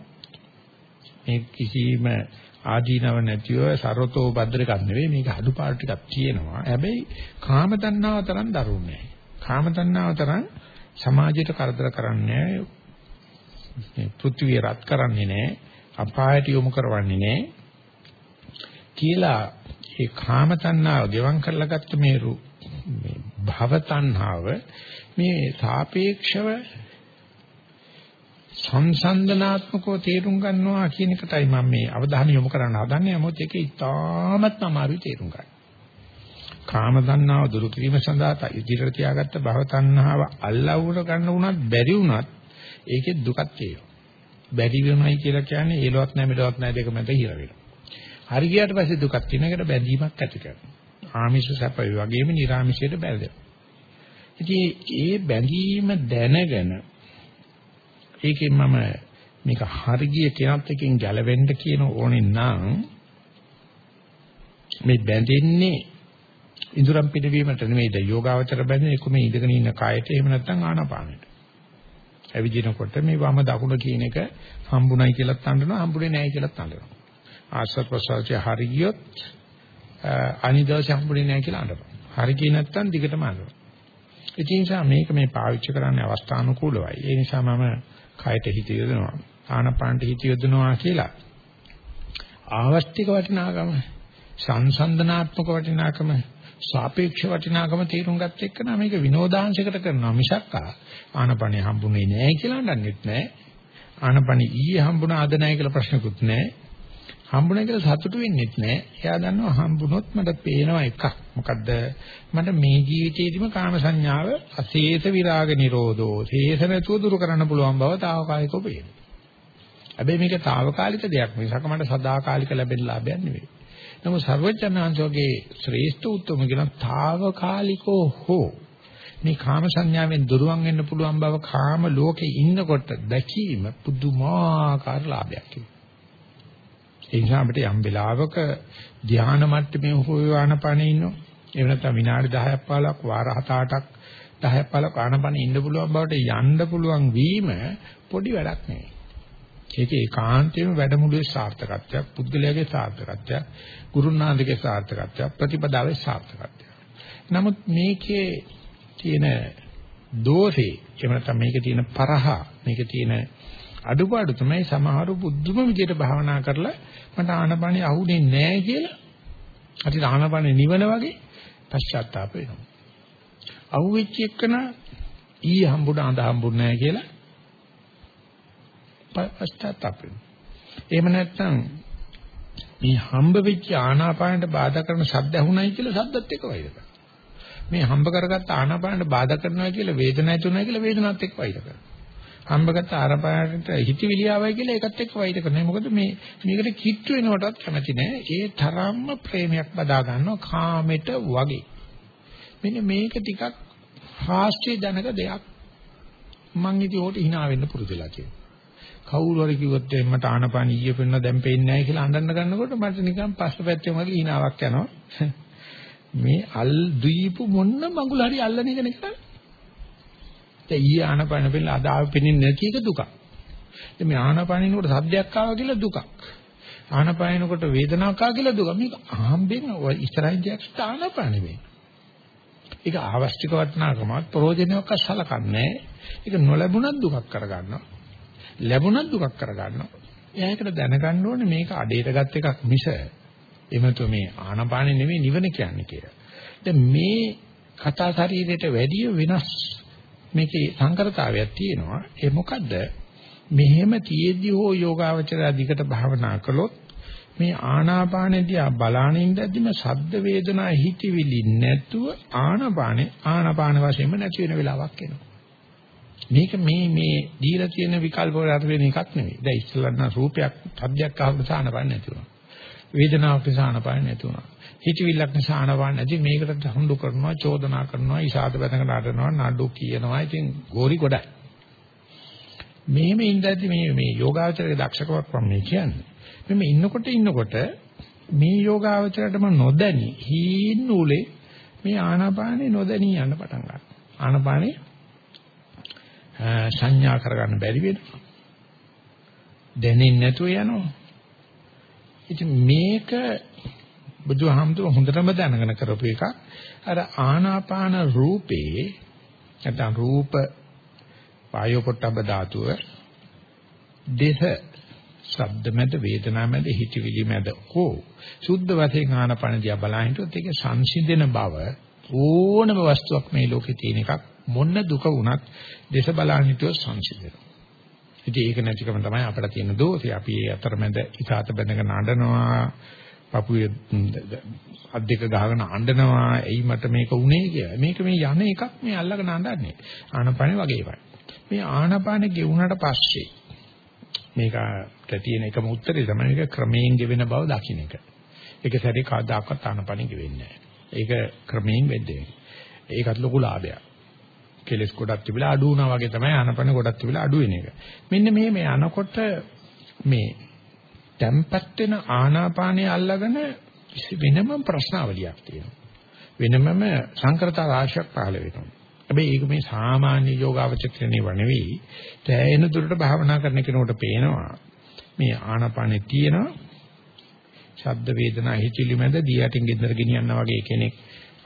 මේ කිසිම ආදීනව නැතිව සරතෝ භද්‍රකක් නෙවෙයි මේක අඩුපාඩු ටිකක් තියෙනවා. හැබැයි කාම තණ්හාව තරම් දරුණු නෑ. කාම තණ්හාව තරම් සමාජයට කරදර කරන්නේ නෑ. මේ පෘථිවිය රත් කරන්නේ නෑ. අපායට යොමු කරවන්නේ නෑ. කියලා ඒ කාම තණ්හාව ගෙවම් කරලා ගත්ත මේ මේ භව තණ්හාව මේ සාපේක්ෂව සංසන්දනාත්මකව තේරුම් ගන්නවා කියන එකටයි මම මේ අවධානය යොමු කරන්න හදන්නේ. නමුත් ඒක ඉතාමත් අමාරුයි තේරුම් ගන්න. කාම තණ්හාව දුරු කිරීම සඳහා ඉදිරියට තියාගත්ත භව තණ්හාව අල්ලවුර ගන්න උනත් බැරි උනත් ඒකේ දුකක් තියෙනවා. බැරි වෙනයි කියලා කියන්නේ ඒලවත් නැහැ මෙලවත් නැහැ දෙක මැද හිර වෙනවා. හරි ගියාට පස්සේ දුකක් තියෙන එකට බැඳීමක් ඇති කරනවා. ආමිෂ සැපය වගේම නිර්ආමිෂයට බැඳෙනවා. ඉතින් ඒ බැඳීම දැනගෙන ඒකෙන් මම මේක හරිය කෙනත් එකෙන් ගැලවෙන්න කියන ඕනේ නම් මේ බැඳෙන්නේ ඉඳුරම් පිටවීමට නෙමෙයිද යෝගාවචර බැඳෙන්නේ කොහොම ඉඳගෙන ඉන්න කායට එහෙම නැත්නම් ආනාපානෙට. ඇවිදිනකොට මේ වම දකුණ කියන එක හම්බුණයි කියලාත් අඬනවා හම්බුනේ නැහැ කියලාත් අඬනවා. ආශ්‍රව ප්‍රසවාසය හරියොත් අනිදාස හම්බුනේ නැහැ කියලා අඬනවා. හරි කිය නැත්නම් දිගටම අඬනවා. ඒ නිසා මේක මේ පාවිච්චි කරන්න අවස්ථානුකූලවයි. ඒ නිසා මම කයට හිත යොදනවා ආනපානට හිත යොදනවා කියලා ආවස්තික වටිනාකම සංසන්දනාත්මක වටිනාකම සාපේක්ෂ වටිනාකම තේරුම් ගත්ත එක්කන මේක විනෝදාංශයකට කරනවා මිසක් ආනපනේ හම්බුනේ නැහැ කියලා නන්නේත් නැහැ ආනපනේ ඊයේ හම්බුණා අද නැහැ කියලා ප්‍රශ්නකුත් නැහැ හම්බුණා කියලා සතුටු වෙන්නෙත් නැහැ. එයා දන්නවා හම්බුනොත් මට පේනවා එකක්. මොකද්ද? මට මේ ජීවිතේදීම කාම සංඥාව අශේෂ විරාග නිරෝධෝ. ශේෂ නැතුව දුරු කරන්න පුළුවන් බව తాවකාලිකව පේනවා. හැබැයි මේක తాවකාලික දෙයක් මිසක මට සදාකාලික ලැබෙන ලාභයක් නෙවෙයි. නමුත් සර්වඥාන්සෝගේ ශ්‍රේෂ්ඨ උත්තම කියන తాවකාලිකෝ හෝ මේ කාම සංඥාවෙන් දුරවන් වෙන්න පුළුවන් බව කාම ලෝකේ ඉන්නකොට දැකීම පුදුමාකාර ලාභයක් කියලා. ඒ නිසා අපිට යම් වෙලාවක ධානා මට්ටමේ හෝ ආනපනේ ඉන්නෝ එහෙම නැත්නම් විනාඩි 10ක් 15ක් වාර 7-8ක් 10ක් 15ක් ආනපනේ ඉන්න පුළුවන් බවට යන්න පුළුවන් වීම පොඩි වැඩක් නෙවෙයි. ඒක ඒකාන්තයෙන්ම වැඩමුළුවේ සාර්ථකත්වයක්, පුද්ගලයාගේ සාර්ථකත්වයක්, ගුරුනාන්දගේ සාර්ථකත්වයක්, ප්‍රතිපදාවේ සාර්ථකත්වයක්. නමුත් මේකේ තියෙන දෝෂේ එහෙම නැත්නම් මේකේ තියෙන පරහ මේකේ තියෙන අඩුපාඩු තමයි සමහරු බුද්ධම විදියට භාවනා කරලා මට ආනපනිය අහුනේ නැහැ කියලා අති ආනපනිය නිවන වගේ පශ්චාත්තාප වෙනවා. අහුවෙච්ච එකන ඊ හම්බුණ අඳ හම්බුන්නේ නැහැ කියලා පශ්චාත්තාප වෙනවා. එහෙම නැත්නම් මේ හම්බ වෙච්ච ආනාපානට බාධා කරන ශබ්ද ඇහුණයි කියලා ශබ්දත් එක්ක වෛර කරනවා. මේ හම්බ කරගත්ත ආනාපානට බාධා කරනවා කියලා වේදනාවක් තුනයි කියලා වේදනාවත් එක්ක වෛර කරනවා. හම්බගත්ත ආනාපානට හිතවිලි ආවයි කියලා ඒකත් එක්ක වෛර කරනවා. මොකද මේ මේකට කිට්ටු වෙනවටත් කැමති නෑ. ඒ තරම්ම ප්‍රේමයක් බදා ගන්නවා කාමෙට වගේ. මෙන්න මේක ටිකක් හාස්‍ය ජනක දෙයක්. මං ඉතින් ඕකට hina වෙන්න පුරුදුලා කියනවා. කවුරු හරි කිව්වොත් එම්මට ආනපාන ඊයේ පෙන්න දැන් පේන්නේ නැහැ කියලා අඬන්න ගන්නකොට මට නිකන් පස්ස පැත්තේ වගේ hinaවක් යනවා. මේ අල් දීපු මොන්න මඟුල හරි අල්ලන එක නේ දැන් ඊයේ ආනපන පිළ අද ආව පෙන්නේ නැති එක දුකක්. දැන් මේ ආනපනිනකොට සද්දයක් ආවා කියලා දුකක්. ආනපනිනකොට වේදනාවක් ආවා කියලා දුක. මේක ආම්බෙන් ඉස්සරහින් ජයක්ෂ ආනපන නෙමෙයි. ඒක ආවස්තික වටනාකමක් ප්‍රෝජනයක් අසලකන්නේ. ඒක නොලැබුණත් දුකක් කරගන්නවා. ලැබුණත් දුකක් කරගන්නවා. එයාකට දැනගන්න ඕනේ මේක අඩේට ගත් එකක් මිස එමෙතු මේ ආනපානෙ නෙමෙයි නිවන කියන්නේ කියලා. දැන් මේ කතා ශරීරයට වැඩි වෙනස් මේකේ සංකරතාවයක් තියෙනවා. ඒ මොකද්ද? මෙහෙම තියෙද්දි හෝ යෝගාවචරය දිගට භාවනා කළොත් මේ ආනාපානෙදී බලානින් ඉඳද්දිම සද්ද වේදනා හිතවිලි නැතුව ආනාපානේ ආනාපාන වශයෙන්ම නැති වෙන වෙලාවක් එනවා. මේක මේ මේ දීලා තියෙන විකල්ප වල අර වෙන එකක් නෙවෙයි. දැන් ඉස්සෙල්ලා රූපයක් සද්දයක් අහකට ආනාපාන නැති වෙනවා. වේදනාවක් නිසා ආනාපාන නැති වුණා. හිතවිල්ලක් නිසා ආනාපාන නැති මේකට හඳු කරනවා, චෝදනා කරනවා, ඉසాత බඳගෙන නඩනවා, නඩු කියනවා. ඉතින් ගෝරි ගොඩයි. මෙහෙම ඉඳද්දි මේ මේ යෝගාචරයේ දක්ෂකමක් වම් කියන්නේ. මෙන්න ඉන්නකොට ඉන්නකොට මේ යෝගාචරයටම නොදැනි හීන් නූලේ මේ ආනාපානේ නොදැනී යන්න පටන් ගන්නවා. ආනාපානේ සංඥා කරගන්න බැරි වෙනවා. දැනෙන්නේ නැතුව යනවා. ඉතින් මේක බුදුහාමුදුරුවෝ හොඳටම දැනගෙන කරපු එකක්. අර ආනාපාන රූපේ නැත්නම් රූප වායෝ පොට්ටබ්බ ධාතුව දේහ ශබ්ද මැද වේදනා මැද හිතවිලි මැද හෝ සුද්ධ වශයෙන් ආනාපාන දිහා බලහින්ටොත් ඒක සංසිඳන බව ඕනම වස්තුවක් මේ ලෝකේ තියෙන එකක් මොන දුක වුණත් දේශ බලහින් හිටියොත් සංසිඳෙනවා ඉතින් ඒක නැතිකම තමයි අපිට තියෙන දෝෂය. අපි ඒ අතරමැද ඉසాత බැඳගෙන අඬනවා, පපුවේ අත් දෙක ගහගෙන අඬනවා. එයි මට මේක උනේ කියලා. මේක මේ යන එකක් මේ අල්ලගෙන අඬන්නේ. ආනපානෙ වගේ එකයි. මේ ආනපානෙ ගෙවුනට පස්සේ මේකට තියෙන එකම උත්තරේ තමයි මේක ක්‍රමයෙන් ගෙවෙන බව දකින්න එක. ඒක සැරේ කවදාකවත් ආනපානෙ ගෙවෙන්නේ නැහැ. ඒක ක්‍රමයෙන් වෙන්නේ. ඒකත් ලොකු ලාභයක්. කෙලස් ගොඩක් තිබිලා අඩු වුණා වගේ තමයි ආනපන ගොඩක් තිබිලා අඩු වෙන එක. මෙන්න මේ මේ යනකොට මේ tempat වෙන ආනාපානය අල්ලගෙන වෙනම ප්‍රශ්නාවලියක් තියෙනවා. වෙනමම සංකරතා රාශියක් පහළ වෙනවා. හැබැයි ඒක මේ සාමාන්‍ය යෝගාවචක්‍රණේ වනෙවෙයි. තැයෙන දුරට භාවනා කරන කෙනෙකුට පේනවා මේ ආනාපානේ තියෙනවා. ශබ්ද වේදනා හිචිලි මැද දියටින් ගෙදර ගෙනියනවා වගේ කෙනෙක්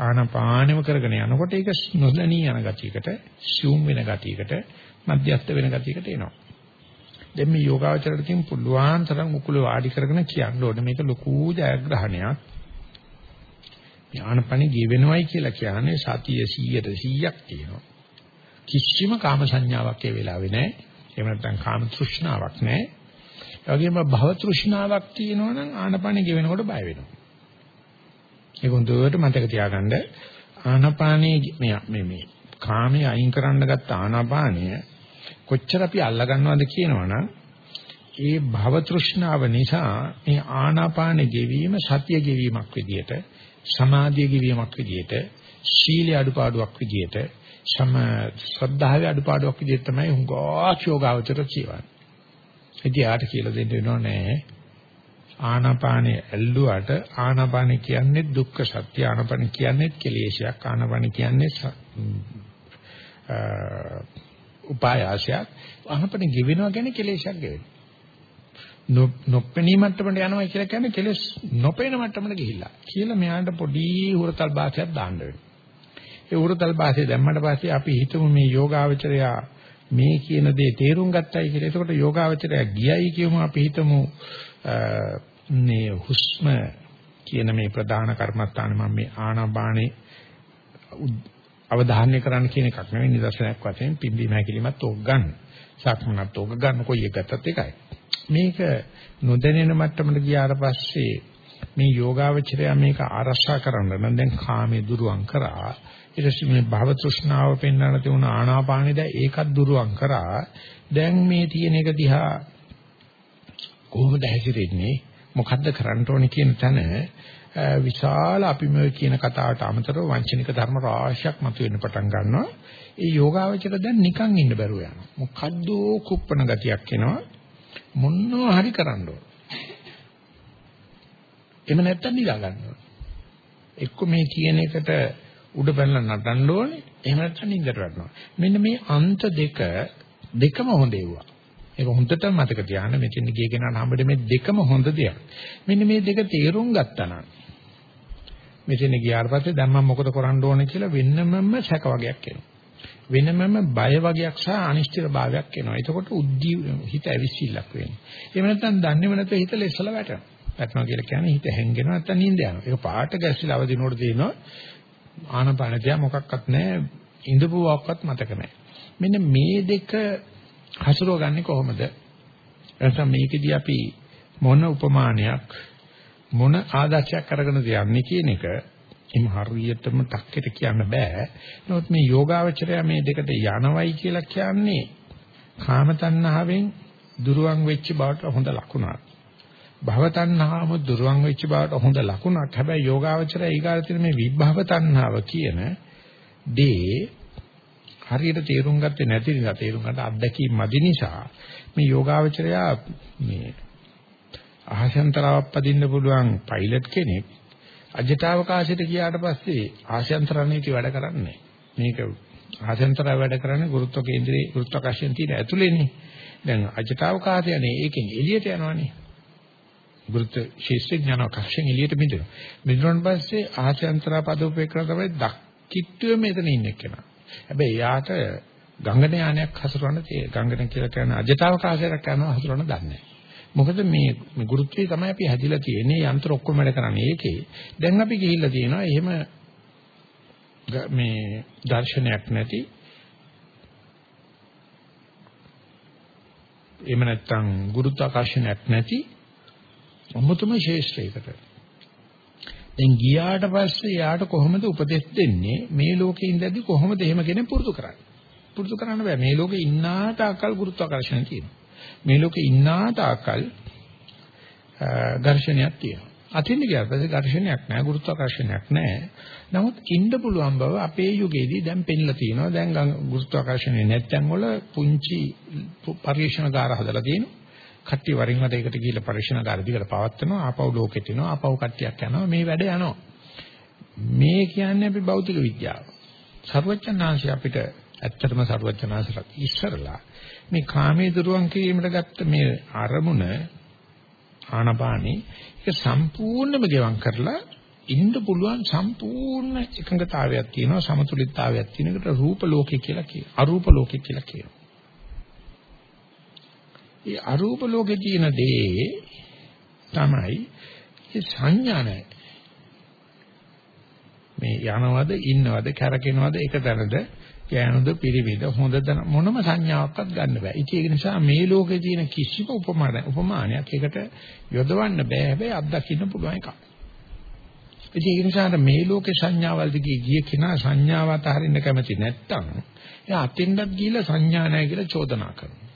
ආනපානෙම කරගෙන යනකොට ඒක නොදැනී යන ගතියකට, සිුම් වෙන ගතියකට, මධ්‍යස්ත වෙන ගතියකට එනවා. දැන් මේ යෝගාවචරයට තියෙන පුළුවන් තරම් මුකුල වාඩි කරගෙන කියන්න ඕනේ මේක ලොකු ජයග්‍රහණයක්. ඥානපණි ජීවෙනවයි කියලා කියන්නේ සතිය 100ට 100ක් තියෙනවා. කිසිම කාම සංඥාවක් ඒ වෙලාවේ නැහැ. එහෙම නැත්නම් කාම තෘෂ්ණාවක් නැහැ. ඒ වගේම භව තෘෂ්ණාවක් තියෙනවා නම් ආනපණි ගෙවෙනකොට බය වෙනවා. ඒක හොඳට මතක තියාගන්න ආනාපානයේ මේ මේ මේ කාමයේ අයින් කරන්න ගත්ත ආනාපානය කොච්චර අපි අල්ලා ගන්නවද කියනවනම් ඒ භව තෘෂ්ණාව නිසා මේ ආනාපාන ගෙවීම සතිය ගෙවීමක් විදියට සමාධිය ගෙවීමක් විදියට ශීල අඩුපාඩුවක් විදියට සම ශ්‍රද්ධාවේ අඩුපාඩුවක් විදියට තමයි හුඟා යෝගාවචර කියවන්නේ. ඉතින් ආට කියලා දෙන්න වෙනව නෑ. ආනාපානෙ ඇල්ලුවට ආනාපානෙ කියන්නේ දුක්ඛ සත්‍ය ආනාපානෙ කියන්නේ කෙලේශයක් ආනාපානෙ කියන්නේ උපායාසයක් ආනාපානෙ ගෙවෙනවා කියන්නේ කෙලේශයක් ගෙවෙනවා නොපෙනී මට්ටමට යනවා කියලා කියන්නේ කෙලස් නොපෙන මට්ටමට ගිහිල්ලා. කියලා මෙයාට පොඩි හුරතල් භාෂයක් දාන්න වෙනවා. ඒ හුරතල් භාෂය දැම්මට පස්සේ අපි හිතමු මේ යෝගාවචරයා මේ කියන දේ තේරුම් ගත්තයි කියලා. එතකොට යෝගාවචරයා ගියයි කියමු අපි හිතමු මේ හුස්ම කියන මේ ප්‍රධාන කර්මස්ථාන මම මේ ආනාපානේ අවධානය කරන්න කියන එකක් නෙවෙයි නිදර්ශනයක් වශයෙන් පිම්බීම හැකිලිමත් ඕක ගන්න. සක්මනත් ඕක ගන්න කොයි එක ගත්තත් එකයි. මේක නොදැනෙන මට්ටමට ගියාට පස්සේ මේ යෝගාවචරය මේක ආරක්ෂා කරන්න නම් දැන් කාමයේ දුරුවන් කරා ඊට පස්සේ මේ භව තෘෂ්ණාව පෙන්වන්න තියුණ ආනාපානෙද ඒකත් දුරුවන් කරා දැන් මේ තියෙන එක දිහා කොහොමද හැසිරෙන්නේ මොකද්ද කරන්න ඕනේ කියන තැන විශාල අපි මේ කියන කතාවට අමතරව වංචනික ධර්ම රාශියක් මතුවෙන්න පටන් ගන්නවා. ඒ යෝගාවචර දැන් නිකන් ඉන්න බැරුව යනවා. මොකද්ද කුප්පන ගතියක් එනවා. මොනවා හරි කරන්න ඕන. එහෙම නැත්තම් නිදා ගන්න ඕන. එක්ක මේ කියන එකට උඩ පැනලා නටන්න ඕනේ. එහෙම නැත්තම් නින්දට වැටෙනවා. මෙන්න මේ අන්ත දෙක දෙකම හොඳ ඒවා. ඒක හොඳට මතක තියාගන්න මෙතෙන් ගිය කෙනාට හම්බෙන්නේ මේ දෙකම හොඳ දෙයක්. මෙන්න මේ දෙක තේරුම් ගත්තා නම් මෙතෙන් ගියාට පස්සේ දැන් මම මොකද කරන්න ඕනේ කියලා වෙනමම සැක වගේක් එනවා. වෙනමම බය වගේක් සහ අනිශ්චිත භාවයක් එනවා. එතකොට උද්දී හිත ඇවිස්සිල්ලක් වෙන්නේ. එහෙම නැත්නම් දන්නේම නැතුව හිත ලෙස්සලා වැටෙනවා. වැටෙනවා කියලා කියන්නේ හිත හැංගෙනවා නැත්නම් නිින්ද යනවා. ඒක පාට ගැස්සිලා අවදිනකොට තියෙනවා ආනපනතිය මොකක්වත් නැහැ. ඉඳපුවක්වත් මතක නැහැ. මෙන්න මේ දෙක හසුරව ගන්නේ කොහොමද? නැත්නම් මේකෙදී අපි මොන උපමානයක් මොන ආදර්ශයක් අරගෙනද යන්නේ කියන එක එම් හරියටම ටක්කෙට කියන්න බෑ. නමුත් මේ යෝගාවචරය මේ දෙකට යනවයි කියලා කියන්නේ කාම තණ්හාවෙන් දුරවන් වෙච්ච බවට හොඳ ලකුණක්. භව තණ්හාවම දුරවන් වෙච්ච බවට හොඳ ලකුණක්. හැබැයි යෝගාවචරය ඊගාට තියෙන මේ විභව තණ්හාව කියන දේ හරියට තේරුම් ගත්තේ නැති නිසා තේරුම් ගන්න අත්දැකීම් මදි නිසා මේ යෝගාවචරය මේ ආශයන්තරාවක් පදින්න පුළුවන් පයිලට් කෙනෙක් අජටාවකාශයට ගියාට පස්සේ ආශයන්තරණේටි වැඩ කරන්නේ මේක ආශයන්තරය වැඩ කරන්නේ ගුරුත්ව කේන්ද්‍රයේ ගුරුත්වාකර්ෂණ තියෙන ඇතුලේනේ දැන් අජටාවකාශයනේ ඒකෙන් එළියට යනවනේ. ගුරුත්ව ශේෂ්ත්‍ර යන කක්ෂයෙන් එළියට මිදෙනවා. මිදුණාන් පස්සේ ආශයන්තරා පදෝපේක්‍රම තමයි දක්කිට්ටුවේ මෙතන ඉන්නේ කෙනා හැබැයි යාට ගංගන යානයක් හසුරවන්න ගංගන කියලා කියන අජටාවකාශයක් යනවා හසුරවන්න දන්නේ නැහැ මොකද මේ මේ ගුරුත්වයේ තමයි අපි හැදිලා තියෙන්නේ යන්ත්‍ර ඔක්කොම වැඩ කරන්නේ ඒකේ. දැන් අපි ගිහිල්ලා තියෙනවා එහෙම මේ දර්ශනයක් නැති එහෙම නැත්නම් ගුරුත්වාකර්ෂණයක් නැති අමුතුම ශේෂ්ත්‍රයකට. දැන් ගියාට පස්සේ යාට කොහොමද උපදෙස් දෙන්නේ මේ ලෝකේ ඉඳද්දි කොහොමද එහෙම කෙනෙක් පුරුදු කරන්නේ? පුරුදු කරන්න බෑ. මේ ලෝකේ ඉන්නාට අකල් ගුරුත්වාකර්ෂණ තියෙනවා. මේ ලෝකේ ඉන්නා තාකල් ඝර්ෂණයක් තියෙනවා. අතින් ගියාට පස්සේ ඝර්ෂණයක් නැහැ, ගුරුත්වාකර්ෂණයක් නැහැ. නමුත් ඉන්න පුළුවන් බව අපේ යුගයේදී දැන් පෙන්ලා තියෙනවා. දැන් ගුරුත්වාකර්ෂණය නැත්නම් වල පුංචි පරිශනාගාර හදලා තියෙනවා. කට්ටිය වරින් වර එකට ගිහිල්ලා පරිශනාගාර දිගට පවත්වනවා. ආපහු ලෝකෙට එනවා. ආපහු කට්ටියක් යනවා. මේ වැඩ යනවා. මේ කියන්නේ අපි භෞතික විද්‍යාව. සර්වඥාන්සේ අපිට ඇත්තටම සර්වඥාන්සලා ඉස්සරලා මේ කාමයේ දුරුවන් කිරීමට ගත්ත මේ අරමුණ ආනපානි ඒක සම්පූර්ණයෙන්ම ගෙවම් කරලා ඉන්න පුළුවන් සම්පූර්ණ එකඟතාවයක් තියෙනවා සමතුලිතතාවයක් තියෙන එකට රූප ලෝකේ කියලා කියනවා අරූප ලෝකේ කියලා කියනවා. ඒ අරූප ලෝකේ තියෙන දේ තමයි ඒ සංඥා නැහැ. මේ යනවද ඉන්නවද කැරකෙනවද එක තැනද කෑනොද පිරිවිද හොඳද මොනම සංඥාවක්වත් ගන්න බෑ. ඉතින් ඒක නිසා මේ ලෝකේ තියෙන කිසිම උපමාන උපමානයක් ඒකට යොදවන්න බෑ. හැබැයි අත්දකින්න පුළුවන් එකක්. ඉතින් ඒක නිසා මේ ලෝකේ සංඥාවල් දිගේ ගිය කෙනා සංඥාව අතහරින්න කැමති නැත්තම් එයා අතින්දත් ගිහිල්ලා සංඥා නැහැ කියලා චෝදනා කරනවා.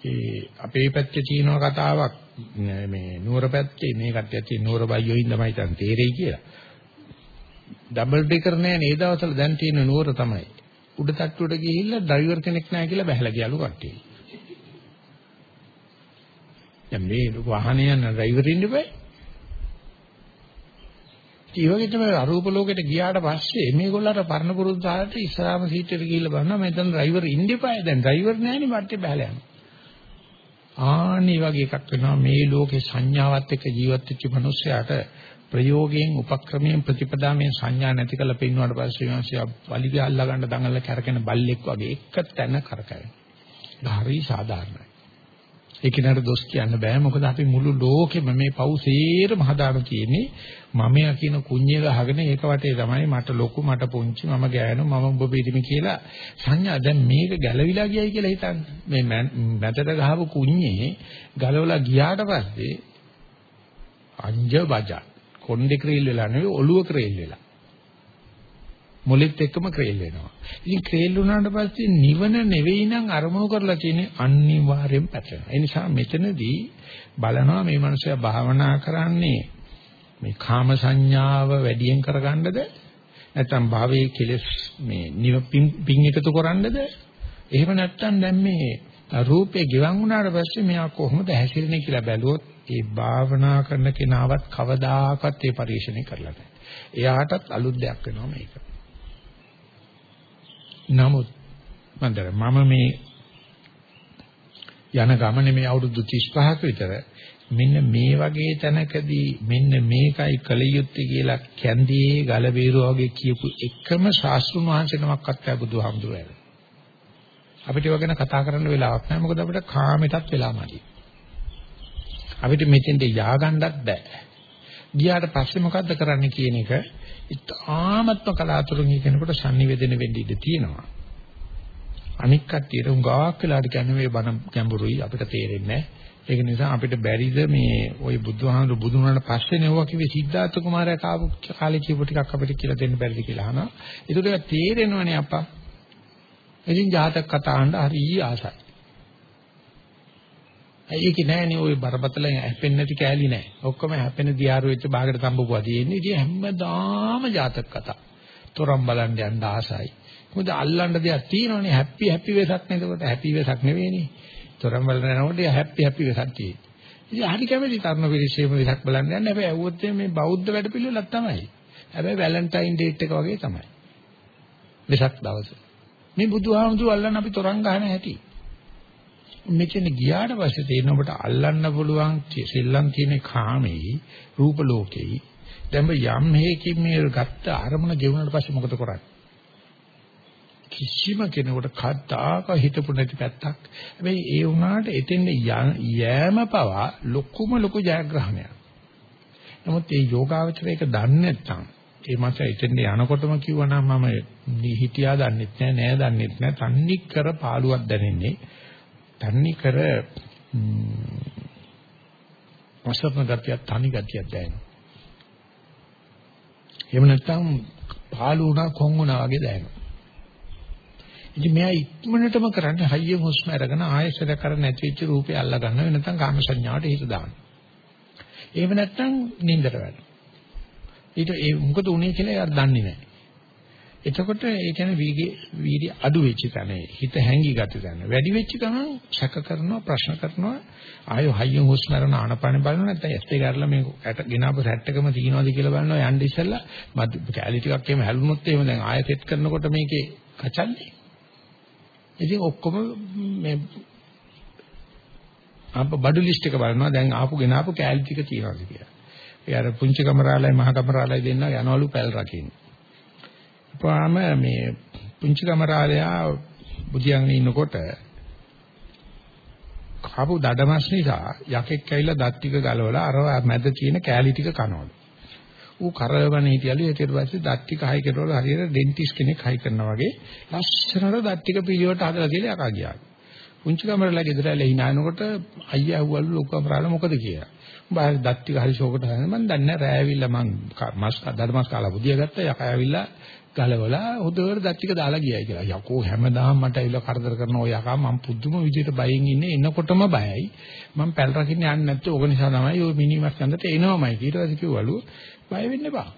ඒ අපේ පැත්තේ තියෙන කතාවක් මේ නුවර පැත්තේ මේ කට්ටිය තියෙන නුවර බයියෝ ඉඳමයි තන් තේරෙයි කියලා. ඩබල් ඩෙකර් නෑ නේ දවස්වල දැන් තියෙන නුවර තමයි. උඩ තට්ටුවට ගිහිල්ලා ඩ්‍රයිවර් කෙනෙක් නෑ කියලා බහැලා ගියලු කට්ටිය. දැන් මේ වාහනේ යන ඩ්‍රයිවර් ඉන්න බෑ. ඒ වගේ තමයි අරූප ලෝකෙට ගියාට පස්සේ මේගොල්ලන්ට පරණ පුරුදු තාලට ඉස්සරහම සීට් එකට ගිහිල්ලා බලනවා මෙතන ඩ්‍රයිවර් ඉන්න එපායි දැන් ඩ්‍රයිවර් නෑනේ මට්ටේ බහලා යනවා. ආනි වගේ එකක් වෙනවා මේ ලෝකේ සංඥාවත් එක්ක ජීවත් වෙච්ච මිනිස්සයාට ප්‍රයෝගයෙන් උපක්‍රමයෙන් ප්‍රතිපදාමයෙන් සංඥා නැති කරලා පෙන්වුවාට පස්සේ විනාශය වලිගය අල්ලා ගන්න දඟල කැරකෙන බල්ලෙක් වගේ එක තැන කරකැවෙනවා. හරි සාධාරණයි. ඒ කෙනාට දොස් කියන්න බෑ. මොකද අපි මුළු ලෝකෙම මේ පව් සේරම හදාගෙන තියෙන්නේ මමයා කියන කුඤ්ඤය ගහගෙන ඒක වටේ තමයි මට ලොකු මට පුංචි මම ගෑනු මම ඔබ පිටිමි කියලා සංඥා. දැන් මේක ගැලවිලා ගියයි කියලා හිතන්න. මේ මැදට ගහපු කුඤ්ඤේ ගලවලා ගියාට පස්සේ අංජ බජා. කොණ්ඩේ ක්‍රේල් වෙලා නෙවෙයි ඔළුව ක්‍රේල් වෙලා. මොලෙත් එක්කම ක්‍රේල් වෙනවා. ඉතින් ක්‍රේල් වුණාට පස්සේ නිවන නෙවෙයි නම් අරමුණු කරලා තියෙන්නේ අනිවාර්යෙන් පැටලෙනවා. ඒ නිසා මෙතනදී බලනවා මේ මනුස්සයා භාවනා කරන්නේ මේ කාම සංඥාව වැඩියෙන් කරගන්නද නැත්නම් භාවයේ කෙලෙස් මේ පින් එකතු කරන්නද එහෙම නැත්නම් දැන් මේ රූපේ ගිවන් වුණාට පස්සේ මෙයා කොහොමද හැසිරෙන්නේ කියලා බැලුවොත් ඒ භාවනා කරන කෙනාවත් කවදාකවත් ඒ පරිශ්‍රණය කරලා නැහැ. එයාටත් අලුත් දෙයක් වෙනවා මේක. නමුත් මන්දර මම මේ යන ගමනේ මේ අවුරුදු 35ක විතර මෙන්න මේ වගේ තැනකදී මෙන්න මේකයි කල යුත්තේ කියලා කැන්දියේ ගල බීරුව වගේ කියපු එකම ශාස්ත්‍රුන් වහන්සේ නමක්වත් නැහැ බුදුහාමුදුරුවෝ. අපිට ඒව ගැන කතා කරන්න වෙලාවක් නැහැ මොකද අපිට කාමයටත් වෙලාමදි. අපිට මෙතෙන්ට යආගන්නත් බෑ. ගියාට පස්සේ මොකද්ද කරන්න කියන එක ඉතාමත්ම කලාතුරකින් කෙනෙකුට sannivedana වෙන්න ඉඩ තියෙනවා. අනික් කට්ටියට උඟාක් වෙලාට කියන්නේ මේ බණ ගැඹුරුයි අපිට තේරෙන්නේ ඒක නිසා අපිට බැරිද මේ ওই බුදුහාමුදුරු බුදුන් වහන්සේ පස්සේ නෙවුවා කිව්වේ සිද්ධාර්ථ කුමාරයා කාපු කාලේ කියපු ටිකක් අපිට කියලා දෙන්න බැරිද කියලා අහනවා. ඒක තේරෙනවනේ අප්පා. ඉතින් ජාතක කතා අහන්න හරි ආසයි. ඒක නෑනේ ওই බරපතල හැපෙන්නේ නැති කෑලි නෑ. ඔක්කොම හැපෙන දියාරු වෙච්ච භාගයට තඹුවා තියෙන්නේ. ඉතින් හැමදාම ජාතක කතා. තොරම් බලන්න යන්න ආසයි. මොකද අල්ලන්න දෙයක් තියෙනවනේ හැපි හැපි වෙසක් නේද? ඒකට හැපි වෙසක් නෙවෙයිනේ. තොරම් බලන යනකොට හැපි හැපි වෙසක් තියෙන්නේ. ඉතින් හරි කැමති තරුණ පිරිසේම වෙසක් බලන්න යන්න. හැබැයි ඇහුවොත් මේ බෞද්ධ වැඩපිළිවෙලක් තමයි. හැබැයි වැලන්ටයින් ඩේට් එක වගේ තමයි. වෙසක් දවස. මේ බුදුහාමුදුරු අල්ලන්න අපි තොරන් ගහන හැටි. මෙතන ගියාට පස්සේ තේරෙන ඔබට අල්ලන්න පුළුවන් සෙල්ලම් තියෙන කාමෙයි රූප ලෝකෙයි දැන් යම් හේකින් මේ ගත්ත අරමුණ ගෙවුනට පස්සේ මොකද කරන්නේ? කිසිම කෙනෙකුට කද්දාක හිතපු නැති පැත්තක්. හැබැයි ඒ වුණාට එතෙන් යෑම පවා ලොකුම ලොකු ජයග්‍රහණයක්. නමුත් මේ යෝගාවචරයක දන්නේ නැත්නම් ඒ මාස එතෙන් යනකොටම කිව්වනම් මම හිටියා දන්නෙත් නෑ නෑ දන්නෙත් නෑ. තන්නේ කර පාළුවක් දැනෙන්නේ තන්නේ කර අසරණ ගතියක් තනි ගතියක් දැනෙනවා. එහෙම නැත්නම් පාළු වුණා කොන් වුණා වගේ දැනෙනවා. ඉතින් මෙයා ඉක්මනටම කරන්නේ හයියෙන් හුස්ම අරගෙන ආයෙසර කර නැතිවෙච්ච රූපය අල්ලා ගන්න වෙන නැත්නම් කාම සංඥාවට හිත දාන්න. එහෙම නැත්නම් නින්දට වැටෙනවා. ඊට ඒ මොකද උනේ කියලා එයා දන්නේ නැහැ. එතකොට ඒ කියන්නේ වීගේ වීර්ය අඩු වෙච්ච තැන හිත හැංගි ගත තැන. වැඩි වෙච්ච ගමන් සැක කරනවා ප්‍රශ්න කරනවා. ආයෝ හයියෙන් හුස්ම ගන්න ආනපාන බලනවා නැත්නම් ඇස් දෙක අරලා මේ ඇට ගෙනාව සැට් එකම තියනවාද කියලා බලනවා. යන්න ඉස්සෙල්ලා මත් කැලි ටිකක් එහෙම හැලුනොත් එහෙම දැන් ආයෙ සෙට් කරනකොට මේකේ කචල්නේ ඉතින් ඔක්කොම මේ අප බඩු ලිස්ට් එක බලනවා. දැන් ආපු ගෙනාපු කැලි ටික තියනවාද කියලා. ඒ අර පුංචි කමරාලයි මහ කමරාලයි දෙන්න යනවලු පැල් රකින්න. පාම මේ පුංචි කමරාලයා බුදියන් ඉන්නකොට කපු දඩමස් නිසා යකෙක් ඇවිල්ලා දත් ටික ගලවලා අර මැද තියෙන කෑලි ටික කනවලු. ඌ කරවගෙන හිටියලු ඊට පස්සේ දත් ටික හයි කරවල හරියට ඩෙන්ටිස් කෙනෙක් හයි කරනවා වගේ ලස්සනට දත් ටික පිළිවෙලට හදලා තියලා යකා ගියා. පුංචි කමරලා ගෙදර ඇවිල්ලා hinaනකොට අයියා අහුවලු ලොකු කමරාල මොකද කියලා. උඹ හරි දත් ටික හරි ෂෝකට හදන මම දන්නේ නැහැ රෑ ඇවිල්ලා මං මස් දඩමස් කාලා බුදිය ගත්තා යකා ඇවිල්ලා ගලවලා හොදවට දත් ටික දාලා ගියයි කියලා. යකෝ හැමදාම මට ඇවිල්ලා කරදර කරන ඔය යකා මම පුදුම විදිහට බයෙන් ඉන්නේ එනකොටම බයයි. මම පැල් රකින්න යන්නේ නැත්තේ ඕක නිසා තමයි ඔය මිනිමස් ඡන්දට එනවමයි. ඊට පස්සේ කිව්වලු බය වෙන්න එපා.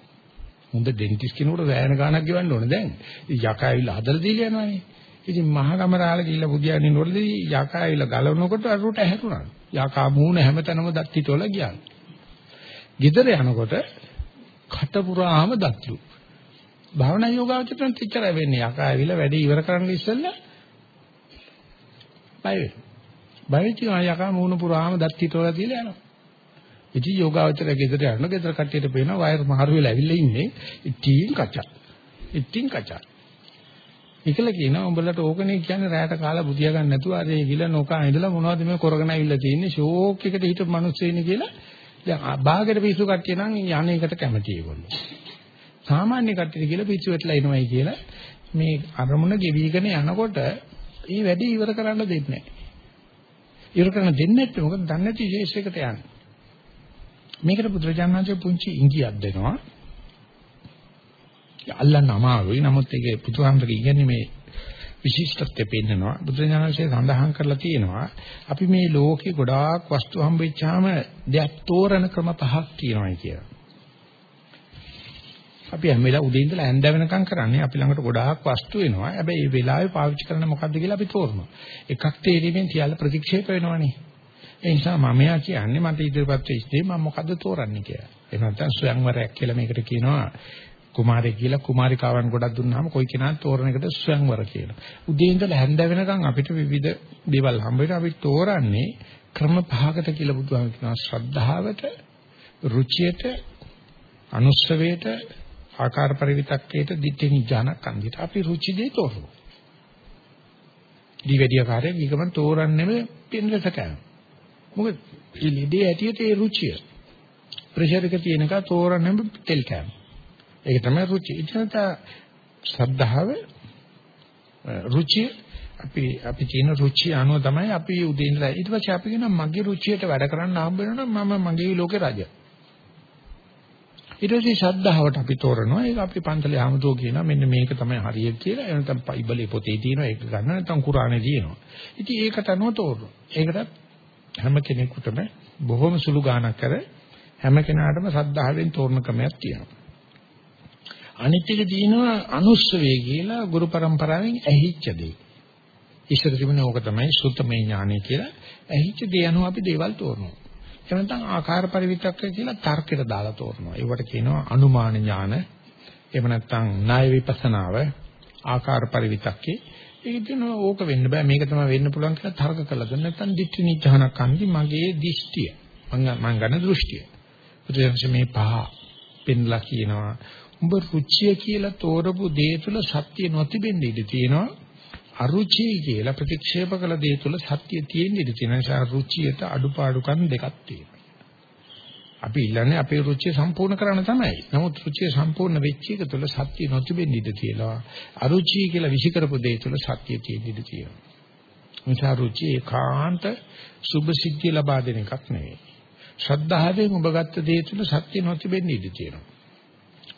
හොඳ ඩෙන්ටිස් කෙනෙකුට වෑයන ගාණක් ගෙවන්න ඕනේ දැන්. යකා ඇවිල්ලා හදලා දීලා යනවානේ. ඉතින් මහා කමරාල ගිහිල්ලා බුදියාගෙන ඉන්නකොටදී යකා ඇවිල්ලා ගලවනකොට අරුට ඇහැරුණා. යකා මූණ හැමතැනම දත් හිටවල ගියා. ගෙදර යනකොට කට පුරාම දත්ලු. භාවනා යෝගාවචරණ තිච්චර වෙන්නේ. යකා ඇවිල්ලා වැඩේ ඉවර කරන්න ඉස්සෙල්ලා බය වෙනවා. බයවිච්ච යකා මූණ පුරාම දත් හිටවලා තියලා යනවා. ඉතින් යෝගාවචරය ගෙදර යනවා. ගෙදර කට්ටියට පේනවා වයර් මහරු වෙලා ඇවිල්ලා ඉන්නේ. ඉතින් කචා. ඉතින් කචා. ඒකල කියනවා උඹලට ඕකනේ කියන්නේ රැයට කාලා බුදියා ගන්න නැතුව අර ඒ ගිල නොකා ඉඳලා මොනවද මේ කරගෙන ඇවිල්ලා තියෙන්නේ ෂෝක් එකට හිටපු මිනිස්සු ඉන්නේ කියලා දැන් බාගෙට පිස්සු කට්ටිය නම් යන්නේ එකට කැමති ඒගොල්ලෝ. සාමාන්‍ය කට්ටිය කියලා පිස්සු වෙట్లా එනවයි කියලා මේ අරමුණ ගෙවිගෙන යනකොට මේ වැඩේ ඉවර කරන්න දෙන්නේ නැහැ. ඉවර කරන්න දෙන්නේ නැත්නම් මොකද දන්නේ නැති විශේෂයකට යන්නේ. මේකට බුදුරජාණන්සේ පුංචි ඉඟියක් දෙනවා. අල්ලන්න අමාරුයි. නමුත් ඒකේ පුදුහාමරක ඉන්නේ මේ විශිෂ්ටත්වය පෙන්නනවා. බුදුරජාණන්සේ සඳහන් කරලා තියෙනවා අපි මේ ලෝකේ ගොඩාක් වස්තු හම්බෙච්චාම දෙයක් තෝරන ක්‍රම පහක් තියෙනවා කියලා. අපි හැම වෙලාව උදේ ඉඳලා හැන්ද වෙනකම් කරන්නේ අපි ළඟට ගොඩාක් වස්තු එනවා. හැබැයි මේ වෙලාවේ පාවිච්චි කරන්න මොකද්ද කියලා අපි තෝරනවා. එකක් තේරීමෙන් සියල්ල ප්‍රතික්ෂේප වෙනවනේ. ඒ නිසා මම යා කියන්නේ මට ඉදිරිපත් වෙච්ච දේ මම මොකද්ද තෝරන්නේ කියලා. එහෙම නැත්නම් ස්වයංවරයක් කියලා මේකට කියනවා. කුමාරයෙක් කියලා කුමාරිකාවන් ගොඩක් දුන්නාම කොයි කෙනාත් තෝරන එකට ස්වයංවර කියලා. උදේ ඉඳලා හැන්ද වෙනකන් අපිට විවිධ දේවල් හම්බ වෙනවා. අපි තෝරන්නේ ක්‍රම පහකට කියලා බුදුහාම කියනවා. ශ්‍රද්ධාවට, රුචියට, අනුස්සවයට, ආකාර පරිවිතක්කේට, ditthi නිජානක් අන්දිට. අපි රුචි දෙය තෝරමු. දිවෙඩිය කාර්යය ඊගමන් තෝරන්නේම පින්රස කෑම. මොකද මේ ලෙඩේ ඇටියට ඒ රුචිය. ප්‍රෙෂර් එක තියෙනක තෝරන්නේම තෙල් කෑම. ඒක තමයි රුචි. ඉතින්ත ශ්‍රද්ධාව රුචිය අපි අපි කියන රුචිය අනුව තමයි අපි උදේ ඉඳලා ඊට පස්සේ අපි කියනවා මගේ රුචියට වැඩ කරන්න හම්බ වෙනවා මම මගේ ලෝකේ රජ. ඊට පස්සේ ශ්‍රද්ධාවට අපි තෝරනවා ඒක අපි පන්තලේ ආමතෝ කියනවා මෙන්න මේක තමයි හරිය කියලා එහෙනම් නැත්නම් බයිබලේ පොතේ තියෙනවා ඒක ගන්න නැත්නම් කුරානේ තියෙනවා. ඉතින් ඒකට අනුව තෝරනවා. ඒකට හැම කෙනෙකුටම බොහොම සුළු ගාණක් කර හැම කෙනාටම ශ්‍රද්ධාවෙන් තෝරන ක්‍රමයක් තියෙනවා. අනිත් එක තියෙනවා අනුස්සවේ කියලා ගුරු પરම්පරාවෙන් ඇහිච්ච දේ. ඉස්සර තිබුණේ ඕක තමයි සුත්තමේ ඥානය කියලා. ඇහිච්ච දේ අනුව අපි දේවල් තෝරනවා. එහෙම නැත්නම් ආකාර පරිවිතක්ක කියලා තර්කයට දාලා තෝරනවා. ඒවට කියනවා අනුමාන ඥාන. එහෙම නැත්නම් ණය විපස්සනාව ආකාර පරිවිතක්කේ. ඒක කියනවා ඕක වෙන්න බෑ මේක තමයි වෙන්න පුළුවන් කියලා තර්ක කළා. දැන් නැත්නම් දිට්ඨි නිජහනක් අන්දි මගේ දිෂ්ටිය. මම මම ගන්න දෘෂ්ටිය. බුදුරජාණන් මේ පහ පෙන්ලා කියනවා උඹ රුචිය කියලා තෝරපු දේ තුල සත්‍ය නොතිබෙන්න ඉඩ තියෙනවා. අරුචි කියලා ප්‍රතික්ෂේප කළ දේ තුල සත්‍ය තියෙන්න ඉඩ තියෙන නිසා රුචියට අඩුපාඩුකම් දෙකක් තියෙනවා. අපි ඉල්ලන්නේ අපේ රුචිය සම්පූර්ණ කරන්න තමයි. නමුත් රුචිය සම්පූර්ණ වෙච්ච එක තුළ සත්‍ය නොතිබෙන්න ඉඩ තියෙනවා. අරුචි කියලා විසිකරපු දේ තුළ සත්‍ය තියෙන්න ඉඩ තියෙනවා. නිසා රුචි ඒකාන්ත සුභ සිද්ධිය ලබා දෙන එකක් නෙවෙයි. ශ්‍රද්ධාවෙන් ඔබ ගත්ත දේ තුළ සත්‍ය නොතිබෙන්න ඉඩ තියෙනවා.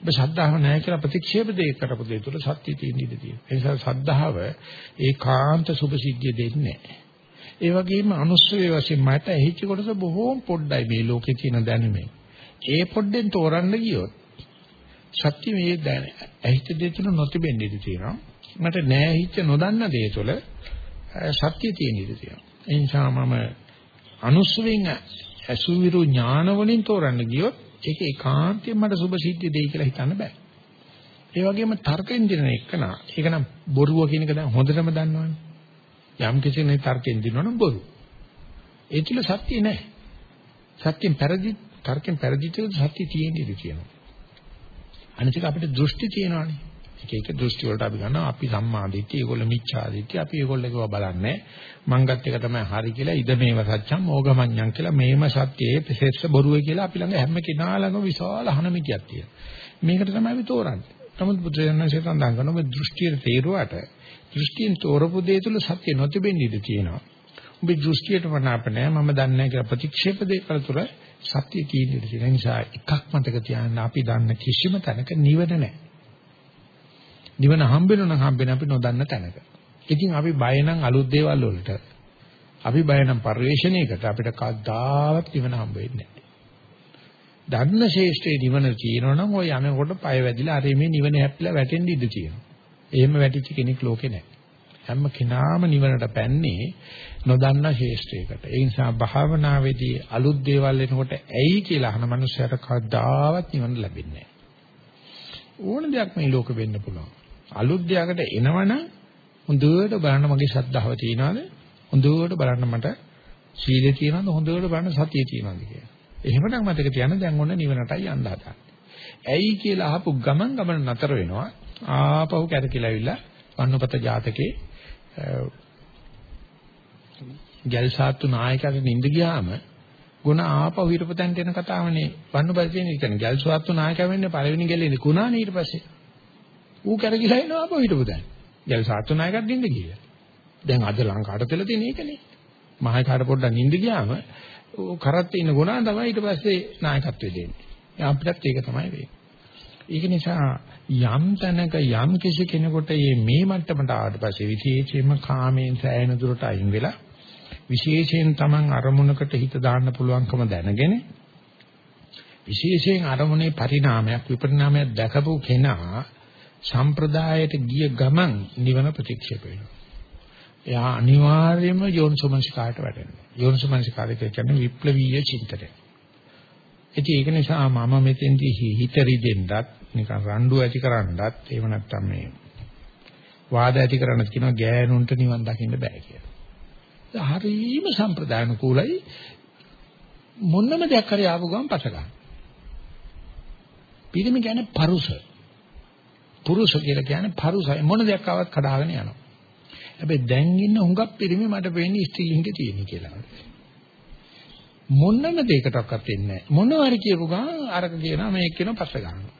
ඔබ ශ්‍රද්ධාව නැහැ කියලා ප්‍රතික්ෂේප දෙයක් කරපු දේ තුළ සත්‍ය තියෙන ඉඩ තියෙනවා. ඒ නිසා ශ්‍රද්ධාව ඒකාන්ත සුභ සිද්ධිය දෙන්නේ නැහැ. ඒ වගේම අනුස්සවේ වශයෙන් මට ඇහිච්ච කොටස බොහෝම පොඩ්ඩයි මේ ලෝකේ තියෙන දැනුමේ. ඒ පොඩ්ඩෙන් තෝරන්න ගියොත් සත්‍ය මේ දැන ඇහිච්ච දේ තුළ නොතිබෙන්න ඉඩ තියෙනවා. මට නෑ ඇහිච්ච නොදන්න දේ තුළ සත්‍ය තියෙන ඉඩ තියෙනවා. ඒ නිසා මම අනුස්සවෙන් අසුවිරු ඥාන වලින් තෝරන්න ගියොත් ඒක ඒකාන්තයෙන් මට සුභ සිද්ධිය දෙයි කියලා හිතන්න බෑ. ඒ වගේම තර්කෙන් දිනන එකන ඒක නම් බොරුව කියන එක දැන් හොඳටම දන්නවනේ. යම් කිසි කෙනෙක් තර්කෙන් දිනනවනම් බොරු. ඒ තුල සත්‍ය නැහැ. සත්‍යෙන් පෙරදි තර්කෙන් පෙරදිච්ච සත්‍ය තියෙන්නේ ඉති කියනවා. අනිත් අපිට දෘෂ්ටි තියෙනවානේ. එක එක දෘෂ්ටි වලට අපි ගන්නවා. අපි සම්මා දිට්ඨිය ඒගොල්ලෝ මිච්ඡා දිට්ඨිය අපි ඒගොල්ලෝ ඒකව බලන්නේ. මං ගත්ත එක තමයි හරි කියලා. ඉද මේව සත්‍යම් ඕගමඤ්ඤං කියලා. මේම සත්‍යයේ ප්‍රසෙස්ස බොරුවේ කියලා අපි ළඟ හැම කෙනා ළඟ විශාල හනමිතියක් තියෙනවා. මේකට තමයි අපි තෝරන්නේ. නමුත් බුදුරජාණන්සේ සඳහන් කරන මේ දෘෂ්ටියේ තේරුවාට දෘෂ්ටියෙන් තෝරපු දේ තුල සත්‍ය නොතිබෙන්න ඉඩ තියෙනවා. ඔබේ දෘෂ්ටියට වනාප නැහැ මම දන්නේ නැහැ කියලා ප්‍රතික්ෂේප දෙකල තුල සත්‍ය තියෙන ඉඩ තියෙන නිසා එකක් මතක තියාගන්න අපි දන්න කිසිම තැනක නිවන නැහැ නිවන හම්බෙන්න නම් හම්බෙන අපි නොදන්න තැනක. ඉතින් අපි බය නම් අලුත් දේවල් වලට. අපි බය නම් පරිවේශණයකට අපිට කවදාවත් නිවන හම්බ වෙන්නේ නැහැ. දන්න ශේෂ්ඨේ නිවන තියෙනවනම් ඔය යනකොට පය වැදිලා අර මේ නිවන හැප්පිලා වැටෙන්න ඉඩ තියෙනවා. එහෙම වැටිච්ච කෙනෙක් ලෝකේ නැහැ. හැම කෙනාම නිවනට පැන්නේ නොදන්න ශේෂ්ඨයකට. ඒ නිසා භාවනාවේදී අලුත් දේවල් එනකොට ඇයි කියලා අහන මනුස්සයට කවදාවත් නිවන ලැබෙන්නේ නැහැ. ඕන දෙයක් මේ ලෝකෙ වෙන්න පුළුවන්. අලුත් දෙයකට එනවනම් හොඳට බලන්න මගේ ශ්‍රද්ධාව තියනවාද? හොඳට බලන්න මට සීලේ තියනවද හොඳට බලන්න සතිය තියනවද කියලා. එහෙමනම් මතක තියාගන්න දැන් ඔන්න නිවනටයි යන්න හදන්නේ. ඇයි කියලා අහපු ගමන් ගමන නතර වෙනවා. ආපහු කැරකිලා ඇවිල්ලා වන්නපත ජාතකේ ගැල් සාත්තු නායකයාට නිඳ ගියාම ගුණ ආපහු හිටපතන්ට එන කතාවනේ වන්නපත තියෙන කියන්නේ ගැල් සාත්තු නායකයා වෙන්නේ පළවෙනි ගැලේ ගුණානේ ඊට පස්සේ. ඌ කැරකිලා එනවා ආපහු හිටපතන්. ගැල් සාත්තු නායකයාට නිඳ ගියා. දැන් අද ලංකාවට තෙල තියෙන එකනේ. මහේකාට පොඩ්ඩක් නිඳ ගියාම කරත් ඉන්න ගුණා තමයි ඊට පස්සේ නායකත්වය දෙන්නේ. අපිටත් ඒක තමයි වෙන්නේ. ඒක නිසා යම් තැනක යම් කිසි කෙනෙකුට මේ මට්ටමට ආවට පස්සේ විශේෂයෙන්ම කාමයෙන් සෑහෙන දුරට අයින් වෙලා විශේෂයෙන් Taman අරමුණකට හිත දාන්න පුළුවන්කම දැනගෙන විශේෂයෙන් අරමුණේ පරිණාමයක් විපරිණාමයක් දැකපු කෙනා සම්ප්‍රදායට ගිය ගමන් නිවන ප්‍රතික්ෂේප වෙනවා. එයා අනිවාර්යයෙන්ම යෝනිසෝමනසිකාට වැටෙනවා. යෝනිසෝමනසිකාරය කියන්නේ විප්ලවීය චින්තනය. ඉතින් ඒක නිසා මම මෙතෙන්දී හිත රිදෙන්නත් නිකන් රණ්ඩු ඇති කරන්නත් එහෙම නැත්නම් මේ වාද ඇති කරන්නත් කියනවා ගෑනුන්ට නිවන් දකින්න බෑ කියලා. හරීම සම්ප්‍රදායන කූලයි මොන්නම දෙයක් හරි ආපු ගමන් පස ගන්න. පිරිමි කියන්නේ පරුස. පුරුෂ කියලා කියන්නේ පරුසයි මොන දෙයක් ආවත් කඩාගෙන යනවා. හැබැයි දැන් ඉන්න හුඟක් පිරිමි මට වෙන්නේ ස්ත්‍රීලිංග තියෙන කියලා. මොනම දෙයකටවත් වෙන්නේ නැහැ. මොනවා හරි කියපු ගමන් අරක කියනවා මේක කියනවා පස්ස ගන්නවා.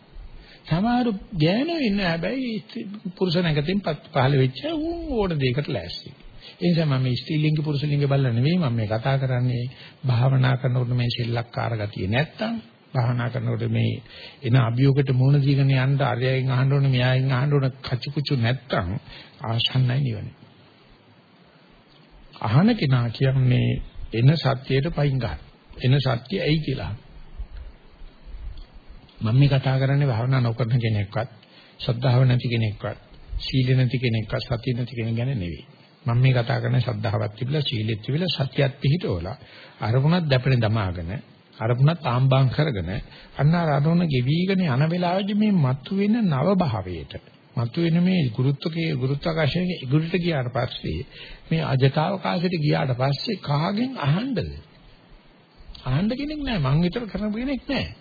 සමහර ගෑනෝ ඉන්න හැබැයි පුරුෂ නැගතින් පහළ වෙච්ච ඕන දෙයකට ලෑස්ති. ඒ නිසා මම ස්ත්‍රීලිංග පුරුෂලිංග බලලා නෙවෙයි මම මේ කතා කරන්නේ භාවනා කරනකොට මේ සෙල්ලක්කාර ගතිය නැත්තම් භාවනා කරනකොට මේ එන අභියෝගයට මුහුණ දීගෙන යන්න අරයන් අහන්න ඕනේ මෙයායින් අහන්න ඕනේ කචුකුචු නැත්තම් ආසන්නයි නිවනේ. අහන කෙනා කියන්නේ එන සත්‍යයට පයින් ගන්න. එන සත්‍ය ඇයි කියලා. මම මේ කතා කරන්නේ භාවනා නොකරන කෙනෙක්වත්, ශ්‍රද්ධාව නැති කෙනෙක්වත්, සීල නැති කෙනෙක්වත්, සතිය නැති කෙනෙක් ගැන නෙවෙයි. මම මේ කතා කරන්නේ ශ්‍රද්ධාවක් තිබිලා, සීලෙත් තිබිලා, සතියක් පිහිටවලා, අරමුණක් දැපෙන දමාගෙන, අරමුණක් ආම්බාම් කරගෙන, අන්න අරමුණ ගෙවිගෙන යන වෙලාවෙදි මේ මතුවෙන නව භාවයට මතුවෙන මේ ගුරුත්වකයේ ගුරුත්වාකර්ෂණයේ ඉගුරුට ගියාට පස්සේ මේ අජතාවකාශයට ගියාට පස්සේ කාගෙන් අහන්නද? අහන්න කෙනෙක් නැහැ. මං විතර කරන කෙනෙක් නැහැ.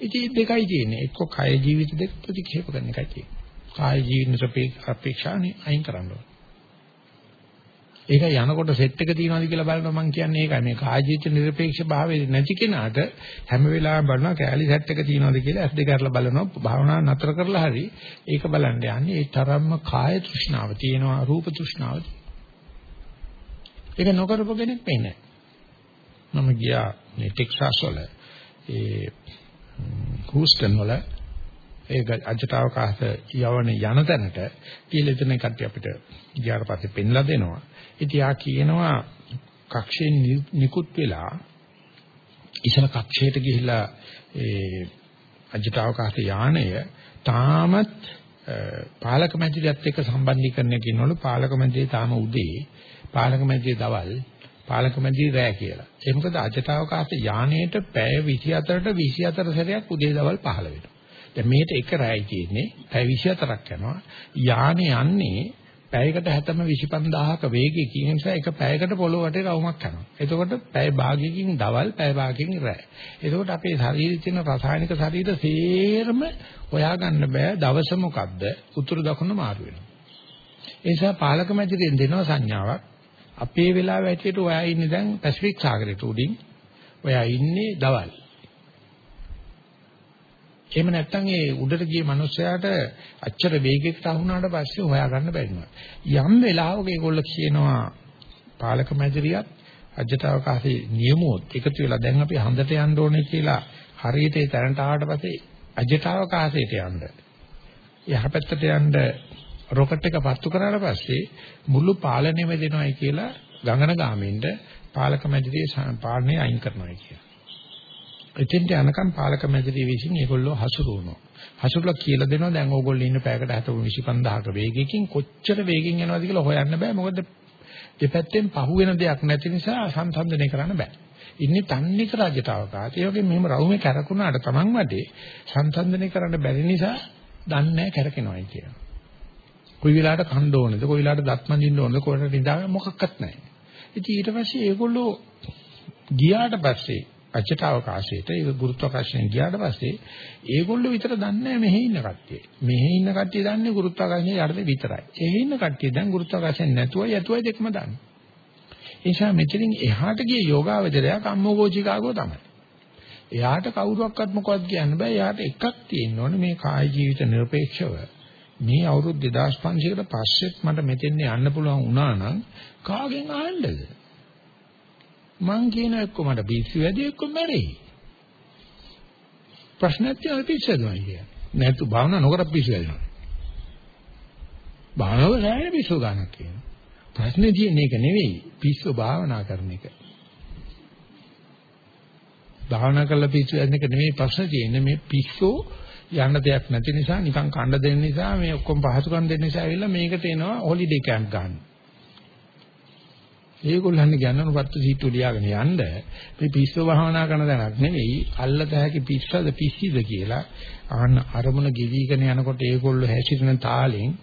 ඉතින් දෙකයි තියෙන්නේ. එක්ක කය ජීවිත දෙක ප්‍රතික්ෂේප කරන එකයි තියෙන්නේ. කාය ජීවිත අපේක්ෂානේ අයින් කරන්න ඕනේ. ඒක යනකොට සෙට් එක තියනවාද කියලා බලනවා මම කියන්නේ ඒකයි. මේ කාජීච නිර්පේක්ෂ භාවයේ නැති කෙනාට හැම වෙලාවෙම බලනවා කෑලි සෙට් එක තියනවාද කියලා ඇස් දෙක අරලා බලනවා. භාවනාව නතර කරලා හරි ඒක බලන්න යන්නේ. ඒ තරම්ම කාය තෘෂ්ණාව තියෙනවා රූප තෘෂ්ණාව. ඒක නොකරපු කෙනෙක් වෙන්නේ මම ගියා මේ ටෙක්සාස් වල. ඒ හූස්ටන් වල. ඒක අජටවකාශ යවන යන තැනට. කියලා එතන කට්ටිය අපිට ගියාට පස්සේ පෙන්ලා දෙනවා. ඉතින් ආ කියනවා කක්ෂයෙන් නිකුත් වෙලා ඉතල කක්ෂයට ගිහිලා ඒ අජිතාවකාශ යානය තාමත් පාලක මැදිරියත් එක්ක සම්බන්ධීකරණය කියනවලු පාලක මැදිරිය තාම උදේ පාලක මැදිරිය දවල් පාලක මැදිරිය රෑ කියලා. ඒ මොකද අජිතාවකාශ යානයේට පැය 24ට 24 සැරයක් උදේ දවල් පහළ වෙනවා. දැන් මේකට එක රෑයි තියෙන්නේ පැය 24ක් යනවා. යානේ යන්නේ පැයකට හැතම 25000ක වේගයකින් නිසා එක පැයකට පොළොව වටේ රවුමක් කරනවා. එතකොට පැය භාගයකින් දවල් පැය භාගයකින් රැ. එතකොට අපේ ශරීරයේ තියෙන රසායනික ශරීර සේරම හොයාගන්න බෑ දවස මොකද්ද උතුරු දකුණ මාරු වෙනවා. ඒ නිසා පාලක මැදිරියෙන් දෙනවා සංඥාවක්. අපේ වෙලාව ඇටියට ඔයා ඉන්නේ දැන් පැසිෆික් සාගරයට උඩින්. ඔයා ඉන්නේ දවල්. එහෙම නැත්නම් ඒ උඩට ගිය මනුස්සයාට අච්චර වේගයකට අහුණාට පස්සේ හොයාගන්න බැරිනවා. යම් වෙලාවක ඒගොල්ලෝ කියනවා පාලක මැදිරියත් අජ්‍යතාවකාශී නියමෝත් එකතු වෙලා දැන් අපි හඳට යන්න ඕනේ කියලා හරියට ඒ තැනට ආවට පස්සේ අජ්‍යතාවකාශයට යන්න. යහපැත්තට යන්න රොකට් එක පත්තු කරාට පස්සේ මුළු පාලනයම දෙනවයි කියලා ගංගන ගාමින්ද පාලක මැදිරියේ පාලනය අයින් කරනවායි කියලා. එතෙන්ට යනකම් පාලක මැදිරිය විසින් ඒගොල්ලෝ හසුරුවනවා. හසුරුලා කියලා දෙනවා දැන් ඕගොල්ලෝ ඉන්න පැයකට 25000ක වේගයකින් කොච්චර වේගෙන් යනවද කියලා හොයන්න බෑ. මොකද දෙපැත්තෙන් පහුවෙන දෙයක් නැති නිසා සංසන්දනය කරන්න බෑ. ඉන්නේ තන්නේ රාජ්‍යයට අවකාශය. ඒ වගේ මෙහෙම රවුමේ කැරකුණාට Taman වටේ සංසන්දනය කරන්න බැරි නිසා දන්නේ නැහැ කැරකෙනවයි කියලා. කොයි වෙලාවට කන්න ඕනේද කොයි වෙලාවට දත් මඳින්න ඕනේද කොහෙට නිදාගන්න මොකක්වත් නැහැ. ඉතින් ඊට පස්සේ ඒගොල්ලෝ ගියාට පස්සේ අච්චට අවකාශයට ඒක ගුරුත්වාකර්ෂණය ගියාට පස්සේ ඒගොල්ලෝ විතර දන්නේ මෙහෙ ඉන්න කට්ටිය. මෙහෙ ඉන්න කට්ටිය දන්නේ ගුරුත්වාකර්ෂණය යටතේ විතරයි. එහෙ ඉන්න කට්ටිය දැන් ගුරුත්වාකර්ෂණය නැතුවයි යතුවයි දෙකම දන්නේ. ඒ නිසා මෙතනින් එහාට ගිය යෝගාවචරයා කම්මෝගෝචිකාගෝ තමයි. එයාට කවුරුවක්වත් මොකවත් කියන්න බෑ. එයාට එකක් තියෙන්න ඕනේ මේ කායි ජීවිත নিরপেক্ষව. මේ අවුරුදු 2500කට පස්සෙත් මට මෙතෙන් යන්න පුළුවන් වුණා නම් කාගෙන් අහන්නද? මං කියන එක්ක මට පිස්සු වැඩි එක්ක මැරෙයි. ප්‍රශ්නයක් තියෙනවා පිස්සු වැඩනවා කියන්නේ. නැතු භාවනා නොකර පිස්සු වැඩනවා. භාවනාව නැහැ පිස්සු ගන්නක් කියනවා. ප්‍රශ්නේ තියෙන්නේ ඒක නෙවෙයි පිස්සු භාවනා කරන එක. භාවනා කරලා පිස්සු වැඩන එක නෙවෙයි ප්‍රශ්නේ තියෙන්නේ මේ පිස්සෝ යන්න දෙයක් නැති නිසා නිකන් කණ්ඩ දෙන්න නිසා මේ ඔක්කොම පහසුකම් දෙන්න නිසා ඇවිල්ලා මේකට එනවා හොලිඩේ කැම්ප් ගන්න. ඒගොල්ලන් ගන්නු පත්තු සීට්ටු ලියාගෙන යන්න මේ පිස්සු භාවනා කරන දැනක් නෙවෙයි අල්ලත හැකි පිස්සද පිස්සිද කියලා ආන්න අරමුණ ගෙවිගෙන යනකොට ඒගොල්ලෝ හැසිරෙන තාලෙන්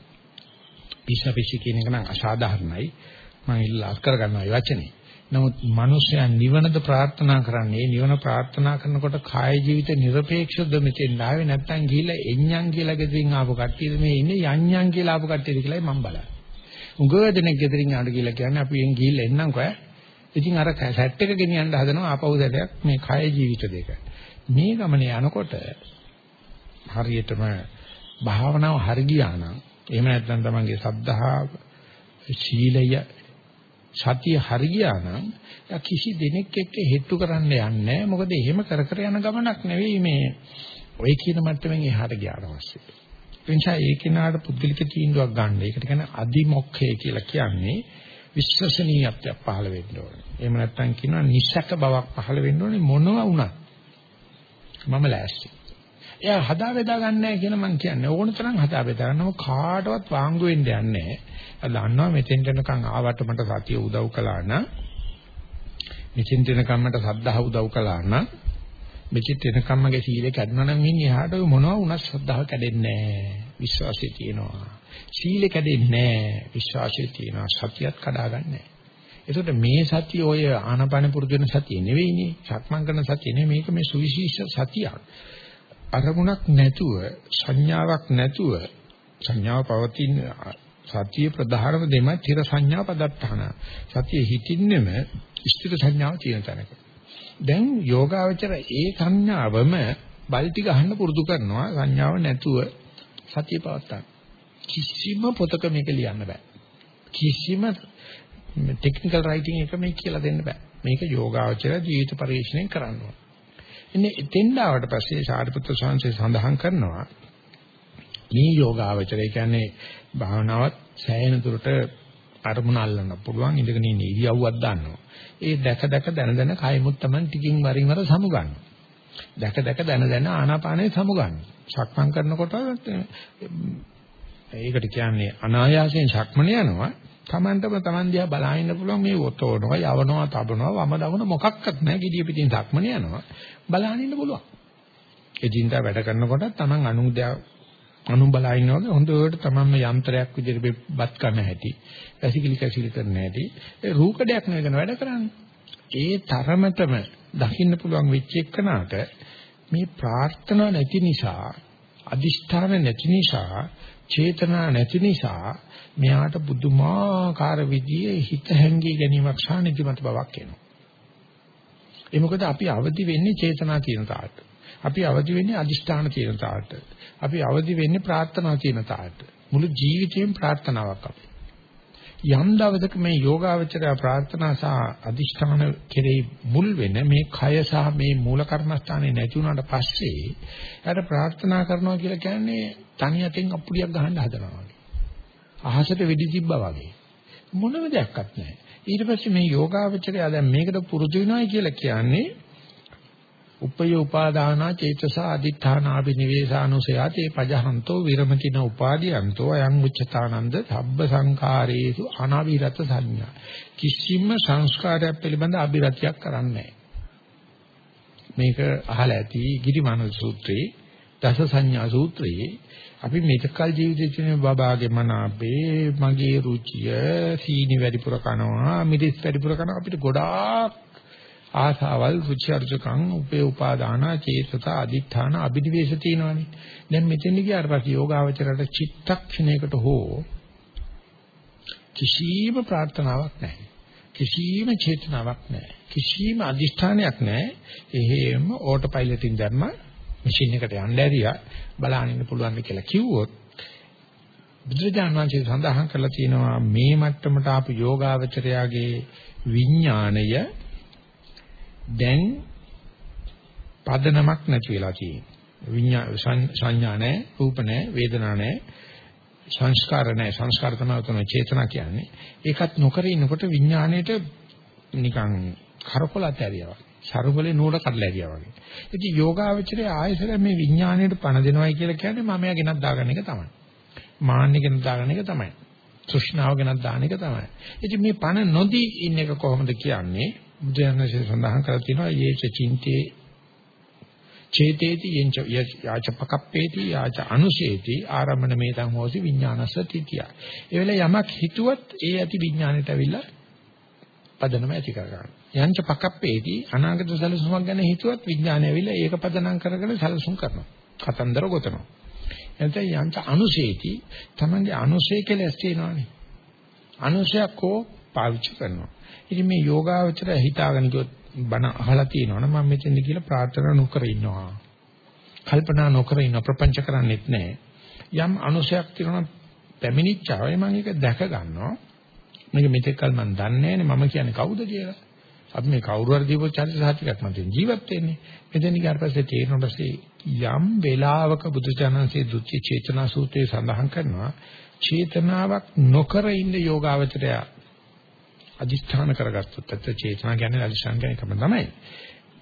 පිස්ස පිස්සි කියන එක නම් අසාධාරණයි. මම ඉල්ලා අස්කර ගන්නවා මේ වචනේ. නමුත් මිනිස්යන් නිවනද ප්‍රාර්ථනා කරන්නේ නිවන ප්‍රාර්ථනා කරනකොට කාය ජීවිත নিরপেক্ষද මෙතෙන් ආවේ නැත්නම් ගිහිල්ලා එඤ්ඤං කියලා ගෙදින් ආපු කට්ටියද මේ ඉන්නේ යඤ්ඤං කියලා ආපු කට්ටියද කියලායි මම බලන්නේ. උගව දෙනෙක් ගෙදරින් ආඩ කියලා කියන්නේ අපි එන් ගිහිල්ලා එන්නම්කෝ ඈ. ඉතින් අර සැට් එක ගෙනියන්න හදනවා ආපහු දැලයක් මේ කාය ජීවිත දෙක. මේ ගමනේ යනකොට හරියටම භාවනාව හරි ගියා නම් එහෙම නැත්නම් තමන්ගේ සද්ධාව ශීලය සතිය හරි ගියා නම් කිසි දෙනෙක් එක්ක හෙට්ටු කරන්න යන්නේ මොකද එහෙම කර කර යන ගමනක් නෙවෙයි මේ ඔය කියන මට්ටමින් එහාට ගියාට පස්සේ. එනිසා ඒ කෙනාට පුද්ගලික තීන්දුවක් ගන්න. ඒකට කියන්නේ අදිමොක්ඛය කියලා කියන්නේ විශ්වසනීයත්වයක් පහළ වෙන්න ඕනේ. එහෙම නැත්නම් කියනවා නිසක බවක් පහළ වෙන්න ඕනේ මොනවා වුණත්. මම ලෑස්ති. එයා හදා බෙදා ගන්නෑ කියලා මම කියන්නේ. ඕන තරම් හදා බෙදා ගන්නම කාටවත් වාංගු වෙන්න යන්නේ නැහැ. දන්නවා මෙතෙන්ට එනකන් ආවට මට සතිය උදව් කළා නම් මෙතෙන්ට එනකන් මට සද්ධාව උදව් කළා නම් මෙතෙන්ට එනකන් මගේ සීලය කැඩුණා නම් මින් එහාට මොනවා වුණත් ශ්‍රද්ධාව කැඩෙන්නේ නැහැ. විශ්වාසය තියෙනවා. සීලය කැඩෙන්නේ නැහැ. විශ්වාසය තියෙනවා. සතියත් කඩාගන්නේ නැහැ. එතකොට මේ සතිය ඔය ආනාපාන පුරුදු වෙන සතිය නෙවෙයිනේ. සක්මන් කරන සතිය නෙවෙයි මේක මේ සුවිශේෂ සතියක්. අරමුණක් නැතුව සංඥාවක් නැතුව සංඥාව පවතින සතිය ප්‍රධානම දෙම තිර සංඥා පදත්තහන. සතිය හිතින්නෙම ස්ථිර සංඥාව තියෙන තැනක. දැන් යෝගාවචර ඒ සංඥාවම බල්ටි ගහන්න පුරුදු කරනවා සංඥාව නැතුව සතිය පවත්තා. කිසිම පොතක මේක ලියන්න බෑ. කිසිම ටෙක්නිකල් රයිටින් එක මේක කියලා දෙන්න බෑ. මේක යෝගාවචර ජීවිත පරිශ්‍රණයෙන් කරන්න ඕන. ඉන්නේ එතෙන් ආවට පස්සේ සාරිපුත්‍ර ස්වාමීන් සඳහන් කරනවා මේ යෝගාවචරය කියන්නේ භාවනාවත් සෑහෙන දුරට අරමුණ අල්ලන්න පුළුවන් ඉඳගෙන ඉන්න ඉරියව්වක් ගන්නවා. ඒ දැක දැක දන දන කයමුත් Taman ටිකින් වරින් වර සමු ගන්නවා. දැක දැක දන දන ආනාපානය සමු ගන්නවා. සක්මන් කරනකොට ඒකට කියන්නේ අනායාසයෙන් සක්මන යනවා. Tamanටම Taman දිහා බලාගෙන පුළුවන් මේ ඔතෝනවා යවනවා තබනවා වම දවන මොකක්වත් නැහැ gediya පිටින් සක්මන යනවා. බලාගෙන ඉන්න පුළුවන්. එදින්දා වැඩ කරනකොට Taman අනුද්‍යා අනු බලා ඉන්නවා වගේ හොඳට තමන්ම යන්ත්‍රයක් විදිහට බත් කන හැටි, කැසිකිලි කැසිකිලි කරන හැටි, ඒ රූකඩයක් නෙවෙයි වැඩ කරන්නේ. ඒ තරමටම දකින්න පුළුවන් වෙච්ච එකනට මේ ප්‍රාර්ථනා නැති නිසා, අදිෂ්ඨාන නැති නිසා, චේතනා නැති නිසා මෙයාට බුදුමාකාර විදිහේ හිත හැංගී ගැනීමක් සහ නිදිමත බවක් එනවා. ඒ මොකද අපි අවදි වෙන්නේ චේතනා කියන තාලට. අපි අවදි වෙන්නේ අදිෂ්ඨාන කියන තාලට. අපි අවදි වෙන්නේ ප්‍රාර්ථනා කියන තාලට. මුළු ජීවිතේම ප්‍රාර්ථනාවක් අපි. යම් දවසක මේ යෝගාවචරය ප්‍රාර්ථනා සහ අදිෂ්ඨාන කෙරෙහි මුල් වෙන මේ කය සහ මේ මූල කර්මස්ථානේ නැති වුණාට පස්සේ යාට ප්‍රාර්ථනා කරනවා කියලා කියන්නේ තනියටින් අප්පුඩියක් ගහන්න හදනවා වගේ. අහසට වෙඩි තිබ්බා වගේ. මොනම දෙයක්වත් නැහැ. ඊට පස්සේ මේ යෝගාවචරය දැන් මේකට පුරුදු වෙනවයි කියලා කියන්නේ උපය උපාදානා චේතස අදිඨානාබිනිවේසානුසයාතේ පජහන්තෝ විරමතින උපාදීයන්තෝ අයං උච්චතානන්ද සබ්බ සංඛාරේසු අනාවිරත සංඥා. කිසිම සංස්කාරයක් පිළිබඳ අභිරතියක් කරන්නේ මේක අහලා ඇති ගිරිමාන සූත්‍රයේ දස සංඥා සූත්‍රයේ අපි මෙතකල් ජීවිතේ තියෙන බබාගේ මන අපේ මගේ රුචිය සීනි වැඩිපුර කනවා මිරිස් වැඩිපුර කනවා අපිට ගොඩාක් ආසාවල් රුචි අරුචකම් උපේ උපාදාන චේතස අදිඨාන අභිනිවේෂ තියෙනවානේ. දැන් මෙතෙන් ගියාට පස්සේ යෝගාවචරයට චිත්තක්ෂණයකට හෝ කිසිම ප්‍රාර්ථනාවක් නැහැ. කිසිම චේතනාවක් නැහැ. කිසිම අදිෂ්ඨානයක් නැහැ. එහෙම ඕටෝ පයිලට්ින් දැම්ම මැෂින් එකට යන්න ඇරියා බලන්න ඉන්න පුළුවන් කියලා කිව්වොත් බුදුරජාණන් වහන්සේ සඳහන් කරලා තියෙනවා මේ මට්ටමට ආපු යෝගාවචරයාගේ විඥාණය දැන් පදනමක් නැති වෙලා තියෙනවා. විඤ්ඤා සංඥා නැහැ, රූප නැහැ, වේදනා නැහැ, සංස්කාර නැහැ. සංස්කාර තමයි උතන චේතනා කියන්නේ. ඒකත් නොකර ඉන්නකොට විඥාණයට නිකන් කරකොලත් ඇරියා වගේ. සරුවලේ නූල කඩලා ඇරියා වගේ. ඉතින් යෝගාවචරයේ ආයසර මේ විඥාණයට පණ දෙනවයි කියලා කියන්නේ මම යා ගෙනත් දාගන්න එක තමයි. මාන්න ගෙනත් දාගන්න එක තමයි. තෘෂ්ණාව ගෙනත් දාන එක තමයි. ඉතින් මේ පණ නොදී ඉන්න එක කොහොමද කියන්නේ? බුදුරජාණන්සේ සඳහන් කරලා තියෙනවා යේච චින්තේ චේතේති යංච යාච පකප්පේති යාච අනුශේති ආරම්මන මේතං හෝසි විඥානස්ස තිතිය. ඒ වෙලාව යමක් හිතුවත් ඒ ඇති විඥාණයට අවිලා පදනම ඇති කර ගන්න. යංච පකප්පේති අනාගත සැලසුමක් ගැන හිතුවත් විඥාණය ඇවිල්ලා ඒක පදනම් කරගෙන සැලසුම් කරනවා. කතන්දර ගොතනවා. එතෙන් යංච අනුශේති තමන්ගේ අනුශේ කියලා ඇස් තියෙනවානේ. අනුශයක් හෝ පාවිච්චි කරනවා. ඉතින් මේ යෝගාවචරය හිතාගෙන ගියොත් බණ අහලා තියෙනවනේ මම මෙතෙන්ද කියලා ප්‍රාර්ථනා නොකර ඉන්නවා. කල්පනා නොකර ඉන්න ප්‍රපංච කරන්නේත් නැහැ. යම් අනුසයක් තියෙනවා පැමිණිච්චාවේ මම ඒක දැක ගන්නවා. මේක මෙතෙක් කල මම දන්නේ නැහැ මම කියන්නේ කවුද කියලා. අපි මේ කවුරු හරි දීපෝ චරිත සාහිත්‍යයක් මත ජීවත් වෙන්නේ. මෙතෙන් ඊට පස්සේ තේරෙන පස්සේ යම් වෙලාවක බුදුචානන්සේ දුච්ච චේතනා සූත්‍රයේ සඳහන් කරනවා චේතනාවක් නොකර ඉන්න යෝගාවචරයා අදිස්ථාන කරගත්තොත් ඇත්ත චේතනා කියන්නේ අදිස්ථාන කියන එකම තමයි.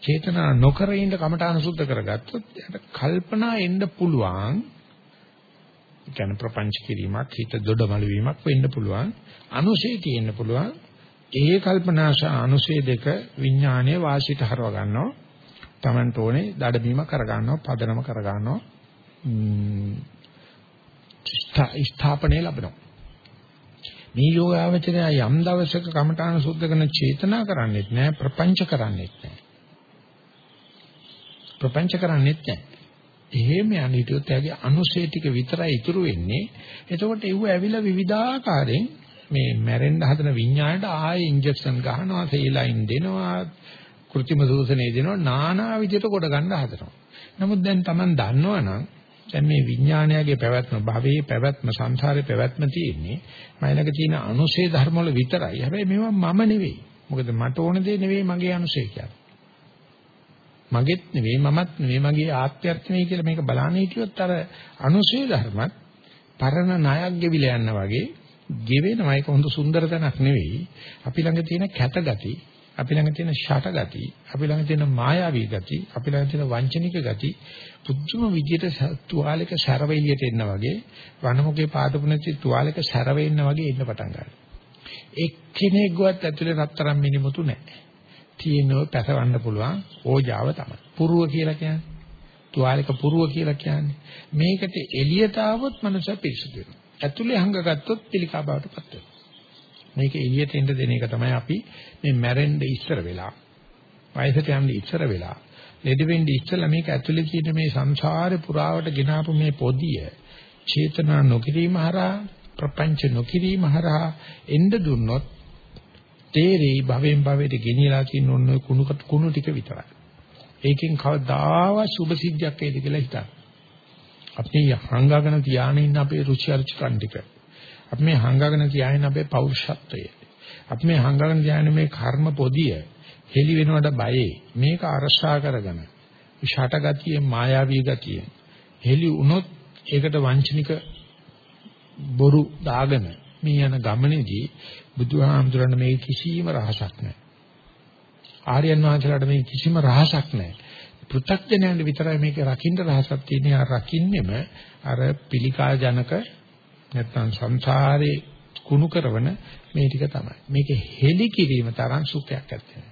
චේතනා නොකර ඉන්න කමඨාන සුද්ධ කරගත්තොත් එයාට කල්පනා එන්න පුළුවන්. කියන්නේ ප්‍රපංච කිරීමක්, හිත දොඩමළු වීමක් වෙන්න පුළුවන්. අනුශේ තියෙන්න පුළුවන්. ඒ කල්පනාශ අනුශේ දෙක විඥානයේ වාසියට හරව ගන්නවා. Tamanට ඕනේ දඩබීම කර ගන්නවා, පදනම කර ගන්නවා. ස්ථාපනය ලැබෙනවා. මේ යෝගාවචරය යම් දවසක කමඨාන සුද්ධ කරන චේතනා කරන්නේත් නැහැ ප්‍රපංච කරන්නේත් නැහැ. ප්‍රපංච කරන්නේත් නැහැ. එහෙම යන හිටියොත් එයාගේ අනුශේ ටික විතරයි ඉතුරු වෙන්නේ. එතකොට ඒව ඇවිල්ලා විවිධාකාරයෙන් මේ මැරෙන්න හදන විඤ්ඤාණයට ආයේ ඉන්ජෙක්ෂන් ගහනවා, සේලයින් දෙනවා, කෘත්‍රිම සූසනේ දෙනවා, নানা විදිහට කොට ගන්න හදනවා. නමුත් දැන් Taman දන්නවනම් දැන් මේ විඥානයගේ පැවැත්ම භවයේ පැවැත්ම සංසාරේ පැවැත්ම තියෙන්නේ මයිලක තියෙන අනුශේ ධර්ම වල විතරයි. හැබැයි මේවා මම නෙවෙයි. මොකද මට ඕන දේ නෙවෙයි මගේ අනුශේ කියන්නේ. මගෙත් නෙවෙයි මමත් නෙවෙයි මගේ ආත්මයත් නෙවෙයි කියලා මේක බලන්න හිටියොත් අර අනුශේ ධර්මත් පරණ ණයක් ගෙවිලා යනවා වගේ ගෙවෙනවා. ඒක හොඳ සුන්දර තැනක් නෙවෙයි. අපි ළඟ තියෙන කැත ගති අපි ළඟ තියෙන ෂට ගති, අපි ළඟ තියෙන මායාවී ගති, අපි ළඟ තියෙන වංචනික ගති පුදුම විදියට තුවාලයක සැරව එළියට එන්න වගේ වනමුගේ පාදපු නැති තුවාලයක සැරව එන්න වගේ එන්න පටන් ගන්නවා. එක්කෙනෙක්වත් ඇතුලේ රත්තරන් මිනිමුතු නැහැ. තියෙනව පැසවන්න පුළුවන් ඕජාව තමයි. පුරුව කියලා කියන්නේ. තුවාලයක පුරුව කියලා කියන්නේ. මේකට එළියට ආවොත් මනස පිරිසුදු වෙනවා. ඇතුලේ හංගගත්තොත් පිළිකා බවට පත් වෙනවා. මේක එළියට එන්න දෙන එක තමයි අපි මේ මැරෙන්න ඉස්සර වෙලා වයසට යන්න ඉස්සර වෙලා ලෙඩ වෙන්න ඉස්සලා මේක ඇතුලේ තියෙන මේ සංසාරේ පුරාවට ගෙනාපු මේ පොදිය චේතනා නොකිරීම හරහා ප්‍රපංච නොකිරීම හරහා එන්න දුන්නොත් තේරෙයි භවෙන් භවයට ගෙනියලා තියෙන ඔන්න ඔය කුණු කුණු ටික විතරයි. ඒකෙන් කවදාවත් සුභ සිද්ධියක් එයිද කියලා හිතන්න. අපි හංගාගෙන තියාගෙන ඉන්න අපේ රුචි අරුචිකන් ටික. අපි මේ හංගාගෙන තියාගෙන අපේ පෞරුෂත්වය. අපි මේ හංගාගෙන තියාගෙන මේ කර්ම පොදිය හෙලි වෙනවට බයේ මේක අරසා කරගෙන ෂට ගතිය මායාවී ගතිය හෙලි වුණොත් ඒකට වංචනික බොරු දාගෙන මේ යන ගමනේදී බුදුහාමුදුරන් මේ කිසිම රහසක් නැහැ. ආර්යයන් වහන්සේලාට මේ කිසිම රහසක් නැහැ. පෘථග්ජනයන්ට විතරයි මේක රකින්න රහසක් තියෙන්නේ. ආ රකින්නෙම අර පිළිකා ජනක නැත්නම් සංසාරේ කුණු කරන මේ ටික තමයි. මේක හෙලි කිරීම තරම් සුඛයක් ඇත්තේ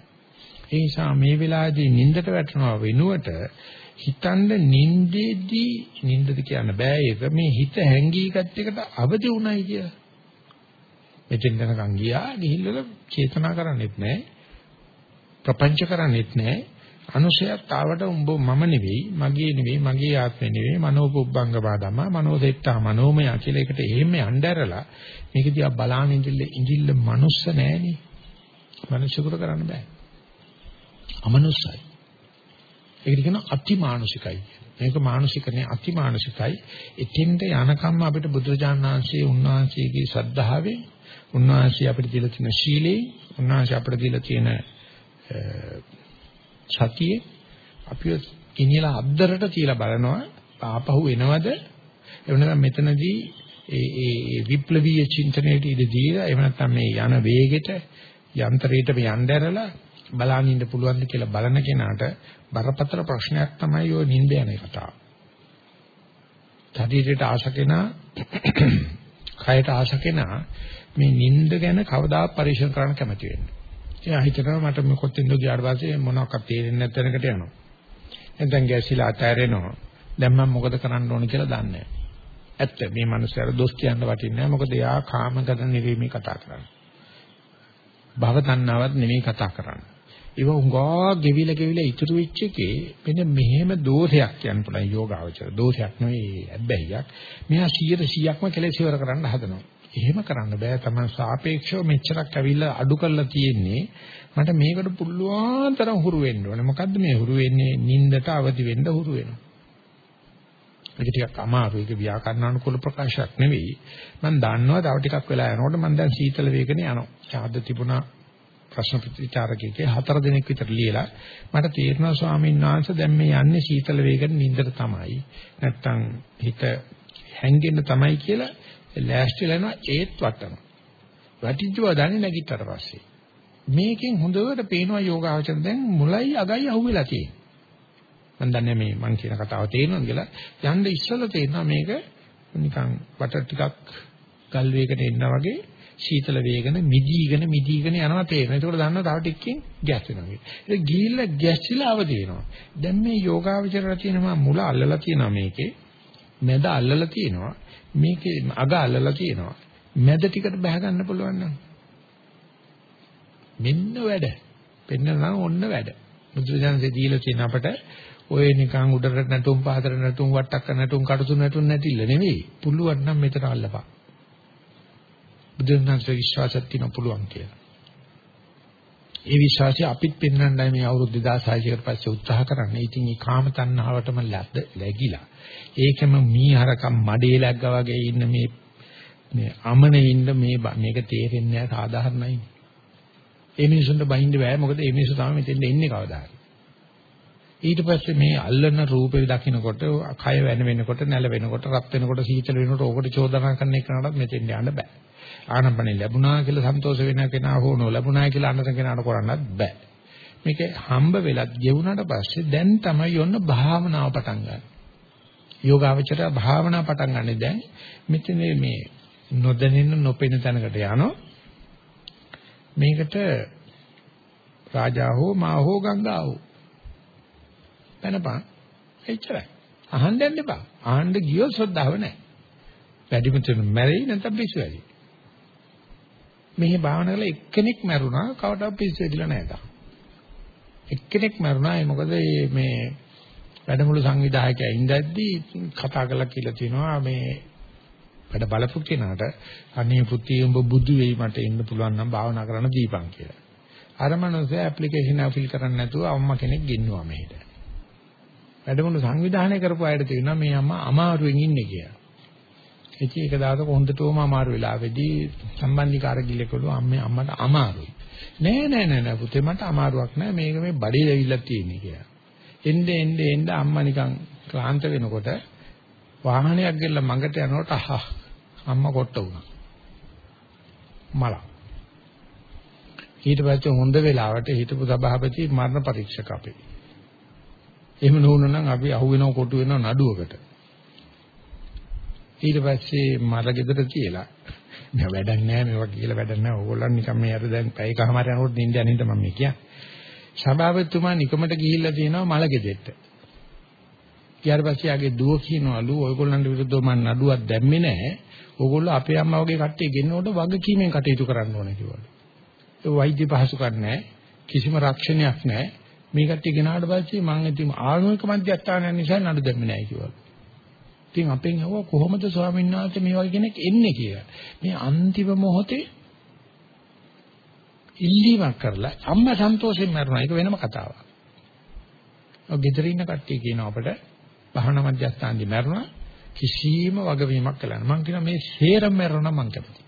ඒ නිසා මේ වෙලාවේදී නින්දට වැටෙනවා වෙනුවට හිතන්න නින්දේදී නින්දද කියන්න බෑ ඒක මේ හිත හැංගීගත් එකට අවදි උණයි කියලා. මෙතෙන් යනකම් ගියා ගිහිල්ලා චේතනා කරන්නේත් නැහැ. ප්‍රපංච කරන්නේත් නැහැ. අනුසයත් ආවට උඹ මම නෙවෙයි, මගේ නෙවෙයි, මගේ ආත්මෙ නෙවෙයි, මනෝපුබ්බංග බාදම, මනෝදෙත්තා මනෝමය කියලා එකට එහෙම යnderලා මේක දිහා බලාන ඉඳිල්ල ඉඳිල්ල මනුස්ස නෑනේ. මනුෂ්‍යකර කරන්න බෑ. අමනුස්සයි. ඒකට කියනවා අතිමානුෂිකයි. මේක මානුෂිකනේ අතිමානුෂිකයි. එතෙන්ට යනකම් අපිට බුදුරජාණන් වහන්සේ උන්වහන්සේගේ ශ්‍රද්ධාවෙන් උන්වහන්සේ අපිට දීලා තියෙන ශීලයේ උන්වහන්සේ අපිට දීලා තියෙන සතියේ අපිව කිනියලා අද්දරට තියලා බලනවා ආපහු එනවද එවනනම් මෙතනදී ඒ ඒ විප්ලවීය චින්තනයේට ඉඳ දීලා එහෙම නැත්නම් මේ යන වේගෙට යන්ත්‍රයට මේ යන්න ඇරලා බලන් ඉන්න පුළුවන්ද කියලා බලන කෙනාට බරපතල ප්‍රශ්නයක් තමයි ඔය නිින්ද යන කතාව. ශරීරයට ආශකෙනා කයට ආශකෙනා මේ නිින්ද ගැන කවදාවත් පරිශන කරන්න කැමති වෙන්නේ. එයා හිතනවා මට මොකොත් ඉඳ ගියාට පස්සේ මොනවාක්වත් තේරෙන්නේ නැත්නම්කට යනවා. නැත්නම් ගැසිලා අතෑරෙනවා. දැන් මම මොකද කරන්න ඕන කියලා දන්නේ නැහැ. ඇත්ත මේ මනුස්සයාට දොස් කියන්න වටින්නේ නැහැ. මොකද එයා කාමගත නිවීමේ කතා කරන්නේ. භව තණ්හාවක් නෙමෙයි කතා කරන්නේ. ඒව උංගා ගෙවිල ගෙවිල ඉතුරු වෙච්ච එකේ මෙන්න මෙහෙම දෝෂයක් කියන්න පුළුවන් යෝගාවචර. දෝෂයක් නෙවෙයි හැබැයික්. මෙහා 100%ක්ම කෙලෙස් ඉවර කරන්න හදනවා. එහෙම කරන්න බෑ. Taman සාපේක්ෂව මෙච්චරක් ඇවිල්ලා අඩු කරලා තියෙන්නේ. මට මේකට පුළුවන් තරම් හුරු වෙන්න ඕනේ. මොකද්ද මේ හුරු වෙන්නේ? නින්දට අවදි වෙන්න හුරු වෙනවා. ඒක ටිකක් අමාරුයි. ඒක ව්‍යාකරණානුකූල ප්‍රකාශයක් නෙවෙයි. මම දන්නවා තව ටිකක් වෙලා යනකොට මම දැන් සීතල වේගනේ යනවා. ආද තිබුණා ප්‍රශ්න ප්‍රතිචාරකයේ හතර දිනක් විතර ලියලා මට තේරෙනවා ස්වාමීන් වහන්සේ දැන් මේ යන්නේ සීතල වේගන නින්දට තමයි. නැත්තම් හිත හැංගෙන්න තමයි කියලා ලෑස්තිලා යනවා ඒත් වටනවා. වැටිච්චව දන්නේ නැගිටතර පස්සේ. මේකෙන් හොඳට පේනවා යෝගාවචර දැන් මුලයි අගයි අහුවෙලා තියෙන්නේ. මම දන්නේ මේ මං කියන කතාව තේරෙනවද කියලා යන්න ඉස්සෙල්ලා තේරෙනවා මේක නිකන් වට ටිකක් ගල් වේගකට එන්නා වගේ සීතල වේගන මිදීගෙන මිදීගෙන යනවා තේරෙනවා. ඒකෝට දන්නවා තව ටිකකින් ගැස් වෙනවා. ඒක ගිහිල්ලා ගැස්සිලා අවදි වෙනවා. දැන් මේ යෝගාවචරය තියෙනවා මුල අල්ලලා තියෙනවා මේකේ. මැද අල්ලලා තියෙනවා. මේකේ අග අල්ලලා තියෙනවා. මැද ටිකට බහ ගන්න පුළුවන් නම් මෙන්න වැඩ. පෙන්නනම් ඔන්න වැඩ. බුදුරජාණන්සේ දීලා තියෙන අපට ඔය නිකන් උඩරට නැටුම් පහතර නැටුම් වට්ටක්ක නැටුම් කටුතු නැටුම් නැටිල්ල නෙවෙයි. පුළුවන් නම් මෙතන අල්ලපන්. බුදුරජාණන්සේ විශ්වාසයක් තියෙන පුළුවන් කියලා. ඒ විශ්වාසය අපිත් පෙන්වන්නයි මේ අවුරුදු 2600 කට පස්සේ උත්සාහ කරන්නේ. ඉතින් මේ කාම තණ්හාවටම läගිලා. ඒකම මීහරකම් මඩේ läග්ගා වගේ ඉන්න මේ මේ අමනේ ඉන්න මේ මේක තේරෙන්නේ නැහැ සාධාරණයි. ඒ මිනිසුන්ට බහින්න බෑ මොකද ඒ මිනිස්සු තමයි මෙතෙන් එන්නේ කවදා හරි. ඊට පස්සේ මේ අල්ලන රූපේ දකින්නකොට කය වෙන වෙනකොට නැල වෙනකොට රත් වෙනකොට සීතල වෙනකොට ඕකට චෝදනා කරන එකනටත් මෙතෙන් යන්න බෑ. ආනපනේ ලැබුණා කියලා සන්තෝෂ වෙන කෙනා හෝ නොලැබුණා කියලා අන්නත කෙනාට කරන්නත් බෑ. මේක හම්බ වෙලත් ගෙවුනට පස්සේ දැන් තමයි යොන්න භාවනාව පටන් ගන්න. යෝගාවචරය භාවනා පටන් ගන්නෙ දැන් මෙතන මේ නොදැනෙන නොපෙනෙන තැනකට යනවා. මේකට රාජා හෝ මා හෝ ගංගා හෝ පැනපන් එච්චරයි. අහන්න යන්න එපා. අහන්න ගියොත් ශ්‍රද්ධාව නැහැ. වැඩිම තුන මැරෙයි නැත්නම් පිස්සු වැඩි. මෙහි භාවනා කරලා එක්කෙනෙක් මැරුණා කවදාවත් පිස්සු වෙදිලා නැහැ තාම. එක්කෙනෙක් මැරුණා ඒ මොකද මේ වැඩමුළු සංවිධායකයා ඉඳද්දී කතා කරලා කියලා තියෙනවා මේ වැඩ බලපු කෙනාට අනේ පුතේ උඹ බුදු වෙයි මට ඉන්න පුළුවන් නම් භාවනා කරන්න දීපන් කියලා. අර මනුස්සයා ඇප්ලිකේෂන් එක ෆිල් කරන්නේ නැතුව අම්මා කෙනෙක් ගෙන්නුවා මෙහෙට. වැඩමුළු සංවිධානය කරපු අයට තේරෙනවා මේ අම්මා අමාරුවෙන් ඉන්නේ කියලා. ඉතින් ඒක දාතක හොඳටම අමාරු වෙලාවේදී සම්බන්ධිකාර ගිල්ලකලු අම්මේ අම්මට අමාරුයි. නෑ නෑ නෑ නෑ පුතේ මට අමාරුවක් නෑ මේක මේ බඩේ ඇවිල්ලා තියෙන්නේ කියලා. එnde එnde එnde අම්මා නිකන් ක්ලාන්ත වෙනකොට වාහනයක් ගෙල්ල මඟට යනකොට අහ අම්මා කොට වුණා. මල. ඊට පස්සේ හොඳ වෙලාවට හිටපු සභාපති මරණ පරීක්ෂක අපේ. එහෙම නොවුනනම් අපි අහුවෙනව කොටු වෙනව නඩුවකට. ඊට පස්සේ මර ගෙදර තියලා මම වැඩක් නැහැ මේවා කියලා වැඩක් නැහැ ඕගොල්ලන් නිකන් මේ අර දැන් පැය කමාර යනකොට නිින්ද යනින්ද මම මේ කියන්නේ සභාපතිතුමා නිකමට ගිහිල්ලා තියෙනවා මල ගෙදෙට්ට. ඊට පස්සේ ආගේ දුව කියනවලු ඔයගොල්ලන්ට විරුද්ධව මම නඩුවක් දැම්මේ නැහැ. ඕගොල්ලෝ අපේ අම්මා වගේ කට්ටිය ගෙන්නකොට වගකීමෙන් කටයුතු කරන්න ඕනේ කිව්වලු. ඒ වෛද්‍ය පහසුකම් නැහැ. කිසිම රක්ෂණයක් නැහැ. මේ කට්ටිය ගෙනාවට පස්සේ මම ඉතින් ආගමික මධ්‍යස්ථානය නිසා නඩු දැම්මේ නැහැ කිව්වලු. ඉතින් අපෙන් අහුවා කොහොමද ස්වාමීන් වහන්සේ මේ වගේ කෙනෙක් එන්නේ කියලා. මේ අන්තිම මොහොතේ ඉල්ලීමක් කරලා අම්මා සන්තෝෂයෙන් මරුණා. ඒක වෙනම කතාවක්. ඔය ගෙදර ඉන්න කට්ටිය කියන අපිට භවනා මධ්‍යස්ථානදී මරුණා කිසිම වගවීමක් කළා නෑ. මං කියනවා මේ සේරම මරුණා මං කැමතියි.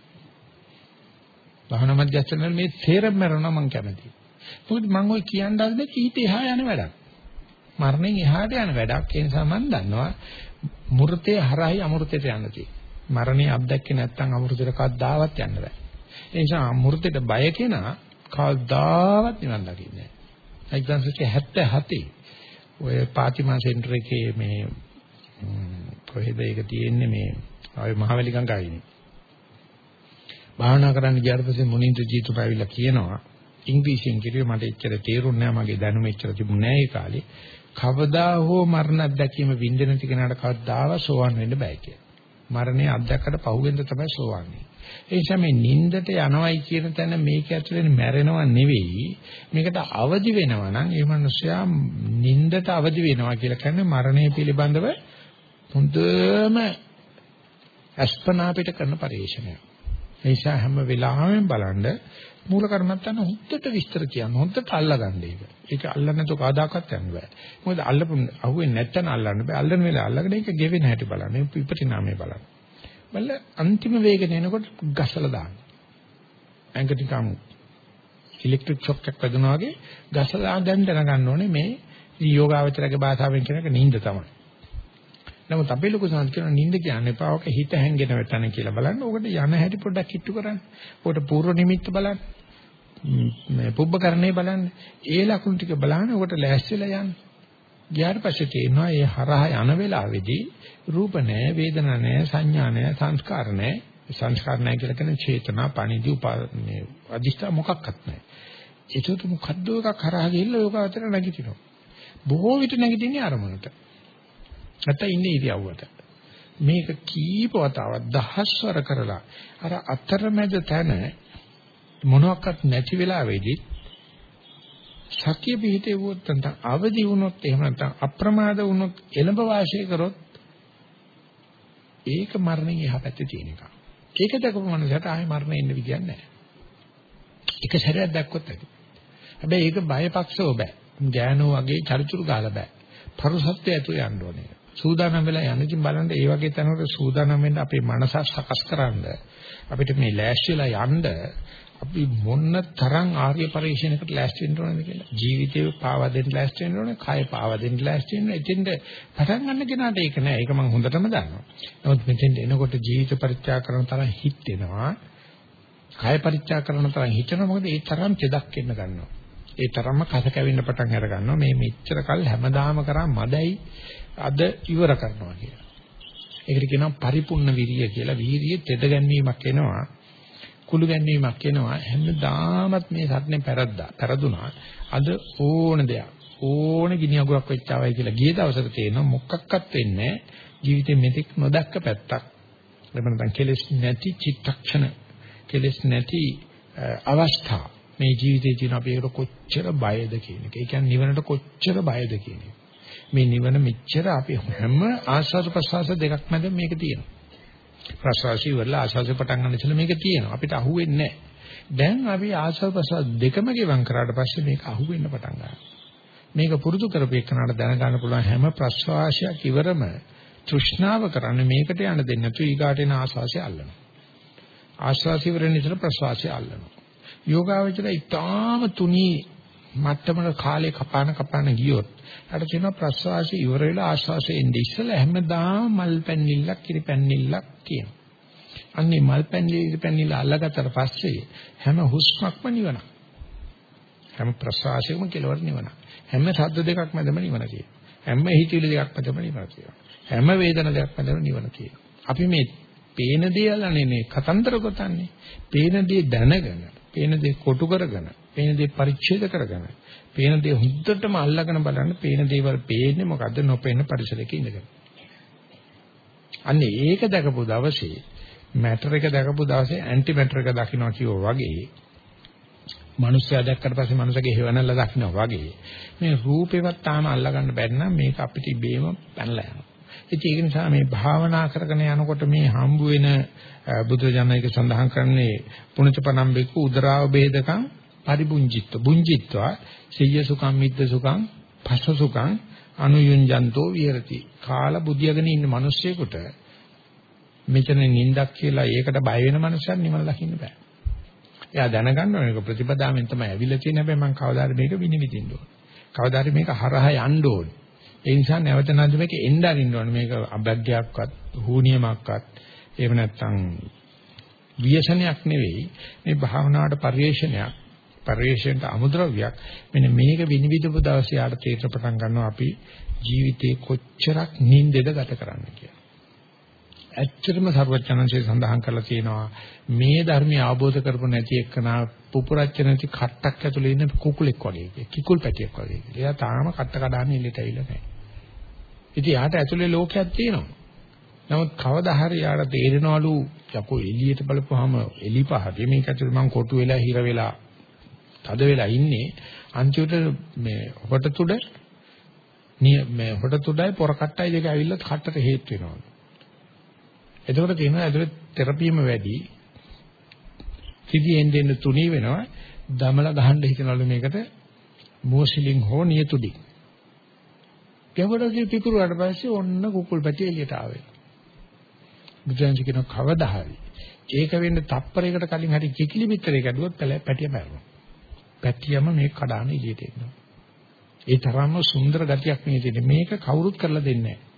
භවනා මධ්‍යස්ථානවල මේ සේරම මරුණා මං කැමතියි. මොකද මං ඔය කියන්න හදන්නේ ඊට එහා යන වැඩක්. මරණයෙන් එහාට යන වැඩක්. ඒ නිසා මං දන්නවා මෘතේ හරහයි අමෘතයට යන්න තියෙන්නේ. මරණය අත්දැක්කේ නැත්නම් අමෘතයට කවදාවත් යන්න බෑ. ඒ නිසා අමෘතයට බය කෙනා කවදාවත් නිවන් දකින්නේ නැහැ. 1977 ඔය පාතිමා සෙන්ටර් එකේ මේ කොහෙද ඒක තියෙන්නේ මේ ආවේ මහවැලි ගංගාවේනේ. භාවනා කරන්න ගියාට පස්සේ මුනින්ද ජීතුප ඇවිල්ලා කියනවා ඉංග්‍රීසියෙන් කිව්වේ මට එච්චර තේරුන්නේ නැහැ මගේ දැනුම එච්චර තිබුණේ නැහැ ඒ කාලේ. කවදා හෝ මරණ අත්දැකීම විඳින ති කෙනාට කවදාවත් සෝවන් වෙන්න බෑ කියලා. මරණය අත්දැකකට පහුවෙන්ද තමයි සෝවන් වෙන්නේ. ඒ නිසා මේ නින්දට යනවයි කියන තැන මේක ඇතුලේ මැරෙනව නෙවෙයි මේකට අවදි වෙනවා නම් ඒ මනුස්සයා නින්දට අවදි වෙනවා කියලා කියන්නේ මරණය පිළිබඳව හොඳම අස්පනා පිට කරන පරිශ්‍රණය. ඒ නිසා හැම වෙලාවෙම බලන්න මූල කර්මත්තන හොද්දට විස්තර කියන්න හොද්දට අල්ලගන්න ඒක. ඒක අල්ලන්න නැතුව කවදාකවත් යන්න බෑ. මොකද අල්ලපු අහුවෙන්නේ නැත්නම් අල්ලන්න බෑ. අල්ලන වෙලාව අල්ලගෙන ඒක ගෙවෙන හැටි බලන්න. විපරිණාමය බලන්න. බල අන්තිම වේගන එනකොට ගසලා දාන්න. ඇඟට නිකම් ඉලෙක්ට්‍රික් ෂොක් එකක් වැදුනා වගේ ගසලා දැන් දැනගන්න ඕනේ මේ යෝගාවචරගේ භාෂාවෙන් කියන එක නිින්ද තමයි. නමුත් අපේ ලොකු සංස් කියන නිින්ද කියන්නේ පාවක හිත හැංගෙන වෙතන කියලා බලන්න. ඕකට යන හැටි පොඩ්ඩක් කිට්ටු කරන්න. ඕකට පූර්ව නිමිත්ත බලන්න. මේ පුබ්බකරණේ බලන්න. ඒ ලකුණු ටික බලන්න. ඕකට ලෑස්තිලා යන්න. ගියාට පස්සේ තේරෙනවා මේ හරහා යන වෙලාවේදී රූප නැහැ, වේදනා නැහැ, සංඥා නැහැ, සංස්කාර නැහැ. සංස්කාර නැහැ කියලා කියන්නේ චේතනා, පණිදි, උපාදනේ, අදිෂ්ඨා මොකක්වත් නැහැ. ඒකට මොකද්ද එකක් හරහා ගිහිල්ලා යෝග අතර නැගිටිනවා. බොහෝ විට නැගිටින්නේ අරමුණට. නැත්නම් ඉන්නේ ඉරියව්වට. මේක කීප වතාවක් දහස්වර කරලා අර අතරමැද තැන මොනවත් නැති වෙලාවේදී සතිය පිහිටේ වුත් නැත්නම් අවදි වුණොත් එහෙම නැත්නම් අප්‍රමාද වුණොත් එළඹ වාසය කරොත් ඒක මරණය එහා පැත්තේ තියෙන එක. ඒක දැකපු මනුස්සයට ආයෙ මරණය එන්න විදියක් නැහැ. එක සැරයක් දැක්කොත් ඇති. හැබැයි ඒක බයපක්ෂව බෑ. ගෑනෝ වගේ චරිචුරු ගාලා බෑ. පරුසත්වය ඇතුළේ යන්න ඕනේ. සූදානම් වෙලා යන්න ඉතින් බලන්න ඒ වගේ තැනකට සූදානම් වෙන්න අපේ මනස සකස් කරන්න අපිට මේ ලෑස්තිලා යන්න අපි මොන්න තරම් ආර්ය පරිශ්‍රණයකට ලෑස්ති වෙන්න ඕනද කියලා. ජීවිතේ පාවා දෙන්න ලෑස්ති වෙන්න ඕනේ, කය පාවා දෙන්න ලෑස්ති වෙන්න. එතෙන්ද පටන් ගන්න කෙනාට ඒක නෑ. ඒක මම හොඳටම දන්නවා. නමුත් මෙතෙන්ද එනකොට ජීවිත පරිත්‍යාග කරන තරම් හිත වෙනවා. කය පරිත්‍යාග කරන තරම් හිතනවා. මොකද ඒ තරම් තෙදක් එන්න ගන්නවා. ඒ තරම්ම කස කැවෙන්න පටන් අර ගන්නවා. මේ මෙච්චර කල් හැමදාම කරා මදයි අද ඉවර කරනවා කියලා. ඒකට කියනවා පරිපූර්ණ විරිය කියලා. වීරිය තෙද ගැනීමක් එනවා. කුළු ගැනීමක් එනවා හැමදාමත් මේ සත්‍නේ පෙරද්දා පෙරදුනා අද ඕන දෙයක් ඕන ගිනි අගුරක් වෙච්චාවයි කියලා ගිය දවසක තේරෙනවා මොකක්වත් වෙන්නේ ජීවිතේ මෙතෙක් නොදැක්ක පැත්තක් එහෙම නැත්නම් කෙලෙස් නැති චිත්තක්ෂණ කෙලෙස් නැති අවස්ථා මේ ජීවිතේ තියෙන අපි ඒකට කොච්චර බයද කියන එක. ඒ කියන්නේ නිවනට කොච්චර බයද කියන එක. මේ නිවන මෙච්චර අපි හැම ආස්වාද ප්‍රසවාස දෙකක් මැද මේක තියෙනවා. ප්‍රසවාසී ඉවරලා ආශාසෙ පටන් ගන්න ඉතල මේක තියෙනවා. අපිට අහුවෙන්නේ නැහැ. දැන් අපි ආශාව ප්‍රසවාස දෙකම ගෙවම් කරාට පස්සේ මේක අහුවෙන්න පටන් ගන්නවා. මේක පුරුදු කරපේකනට දැනගන්න පුළුවන් හැම ප්‍රසවාසයක් ඉවරම තෘෂ්ණාව කරන්නේ මේකට යන්න දෙන්නේ නැතු ඊගාට එන ආශාසය අල්ලනවා. ආශාසි ඉවරෙන් ඉතල ප්‍රසවාසය අල්ලනවා. යෝගාවචර ඊටාම තුනී මට්ටමන කාලේ කපාන කපාන ගියොත් අර කියන ප්‍රසවාසය ඉවර වෙලා ආශ්වාසය එන්නේ ඉස්සලා හැමදාම මල් පැන්නිල්ලක් කිරි පැන්නිල්ලක් කියනවා. අන්නේ මල් පැන්නිල්ල කිරි පැන්නිල්ල අල්ලගත්තට පස්සේ හැම හුස්මක්ම නිවන. හැම ප්‍රසවාසයකම කෙලවර නිවන. හැම ශබ්ද දෙකක් මැදම නිවන කියනවා. හැම හිතවිලි දෙකක් මැදම නිවන කියනවා. හැම වේදන දෙකක් මැදම නිවන කියනවා. අපි මේ පේන දේ අල්ලන්නේ මේ කතන්දර ගොතන්නේ. පේන දේ දැනගෙන පේන දේ කොටු කරගෙන, පේන දේ පරිච්ඡේද කරගෙන, පේන දේ හුද්දටම අල්ලගෙන බලන්න, පේන දේවල් පේන්නේ මොකද්ද නොපේන පරිසරයක ඉඳගෙන. අන්න ඒක දැකපු දවසේ මැටර් එක දැකපු දවසේ ඇන්ටි මැටර් එක දකින්නවා කියෝ වගේ මනුස්සයා දැක්කට පස්සේ මනුස්සගේ හේවණල්ල දකින්නවා වගේ මේ රූපේවත් තාම අල්ලගන්න බැරි නම් මේක අපිට ඉබේම පැනලා යනවා. ඉතින් ඒක නිසා මේ භාවනා කරගෙන යනකොට මේ හම්බ වෙන බුදුජානක සඳහන් කරන්නේ පුණජපනම්බේක උදරාව ભેදකම් පරිබුංජිත්ව බුංජිත්වා සිය්‍ය සුඛම් මිද්ද සුඛම් පස්ස සුඛම් අනුයුංජන්තෝ විහෙරති. කාල බුදියාගෙන ඉන්න මිනිස්සෙකුට මෙතන නින්දක් කියලා ඒකට බය වෙන මනුස්සයන් නිවන දකින්න බෑ. එයා දැනගන්න ඕනේ මේක ප්‍රතිපදාවෙන් තමයි ඇවිල්ලා තියෙන්නේ හැබැයි මම කවදාද මේක විනිවිදින්න ඕනේ. කවදාද මේක හරහා යන්න ඕනේ. ඒ නිසා නැවත නැවත මේක එන්න අරින්න ඕනේ. මේක අබැග්ගයක්වත්, හූනියමක්වත්, එහෙම නැත්නම් ව්‍යසනයක් නෙවෙයි. මේ භාවනාවට පරිේශනයක්. පරිේශනට අමුද්‍රව්‍යයක්. මෙන්න මේක විනිවිදපු දවසේ ආට තේරෙන්න පටන් ගන්නවා අපි ජීවිතේ කොච්චරක් නිින්දෙද ගත කරන්න කියලා. ඇත්තටම සර්වඥාන්සේ සඳහන් කරලා තියෙනවා මේ ධර්මය අවබෝධ කරපො නැති එක්කනා පුපුරච්ච නැති කට්ටක් ඇතුලේ ඉන්න කුකුලෙක් වගේ කිකුල් පැටියෙක් වගේ. එයා තාම කට්ට කඩාගෙන ඉල්ලට ඇවිල්ලා නැහැ. ඉතින් යාට ඇතුලේ ලෝකයක් තියෙනවා. නමුත් කවදා හරි යාට තේරෙනවලු යකෝ එළියට බලපුවාම එලි පහේ මේක ඇතුලේ මං කොටු වෙලා හිර වෙලා තද වෙලා ඉන්නේ අන්තිමට මේ හොට තුඩ මේ හොට තුඩයි පොර කට්ටයි දෙක ඇවිල්ලා කට්ටට හේතු වෙනවා. එතකොට තියෙනවා ඇතුලේ තෙරපියම වැඩි. සිදියෙන් දෙන්න තුනී වෙනවා. දමලා ගහන්න හිතනවලු මේකට මෝසිලින් හෝ නියතුඩි. ගැඹුරදී පිපුරුවාට පස්සේ ඔන්න කුකුල් පැටි එළියට ආවේ. බුදුන්සේ කියන කවදා හරි ඒක වෙන්න තප්පරයකට කලින් හරි කිකිලි පිටරේ කැඩුවොත් පැටිය මැරෙනවා. පැටියම මේක කඩාන එළියට එනවා. ඒ තරම්ම සුන්දර ගතියක් මේ තියෙන්නේ. මේක කවුරුත් කරලා දෙන්නේ නැහැ.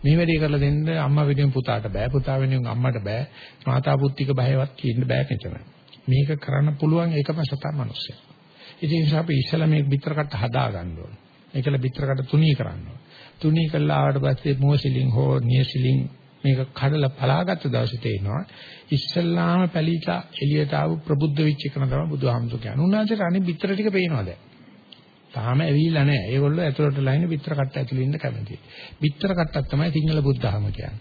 මේ වැඩේ කරලා දෙන්න අම්මා වෙනුවෙන් පුතාට බෑ පුතා වෙනුවෙන් අම්මට බෑ මාතා පුත්තික බයවත් කියන්න බෑ මෙතන මේක කරන්න පුළුවන් ඒකම සතා මිනිස්සු ඉතින් ඒ නිසා අපි ඉස්සලා මේ පිටර කට හදා ගන්න ඕන ඒකල පිටර කට තුනී කරන්න ඕන තුනී කළා ආවට පස්සේ මොසිලින් හෝ නියසිලින් මේක කඩලා පලාගත්ත දවසේ තේනවා ඉස්සල්ලාම පැලීලා එළියට ආව ප්‍රබුද්ධ වෙච්ච එක තමයි බුදුහාමුදුරු කියන්නේ උන්වහන්සේට අනිත් පිටර ටික පේනවා දැන් තාම ඇවිල්ලා නැහැ. ඒගොල්ලෝ ඇතුළට ලයින් බිත්තර කට්ට ඇතුළේ ඉන්න කැමතියි. බිත්තර කට්ටක් තමයි සිංහල බුද්ධාගම කියන්නේ.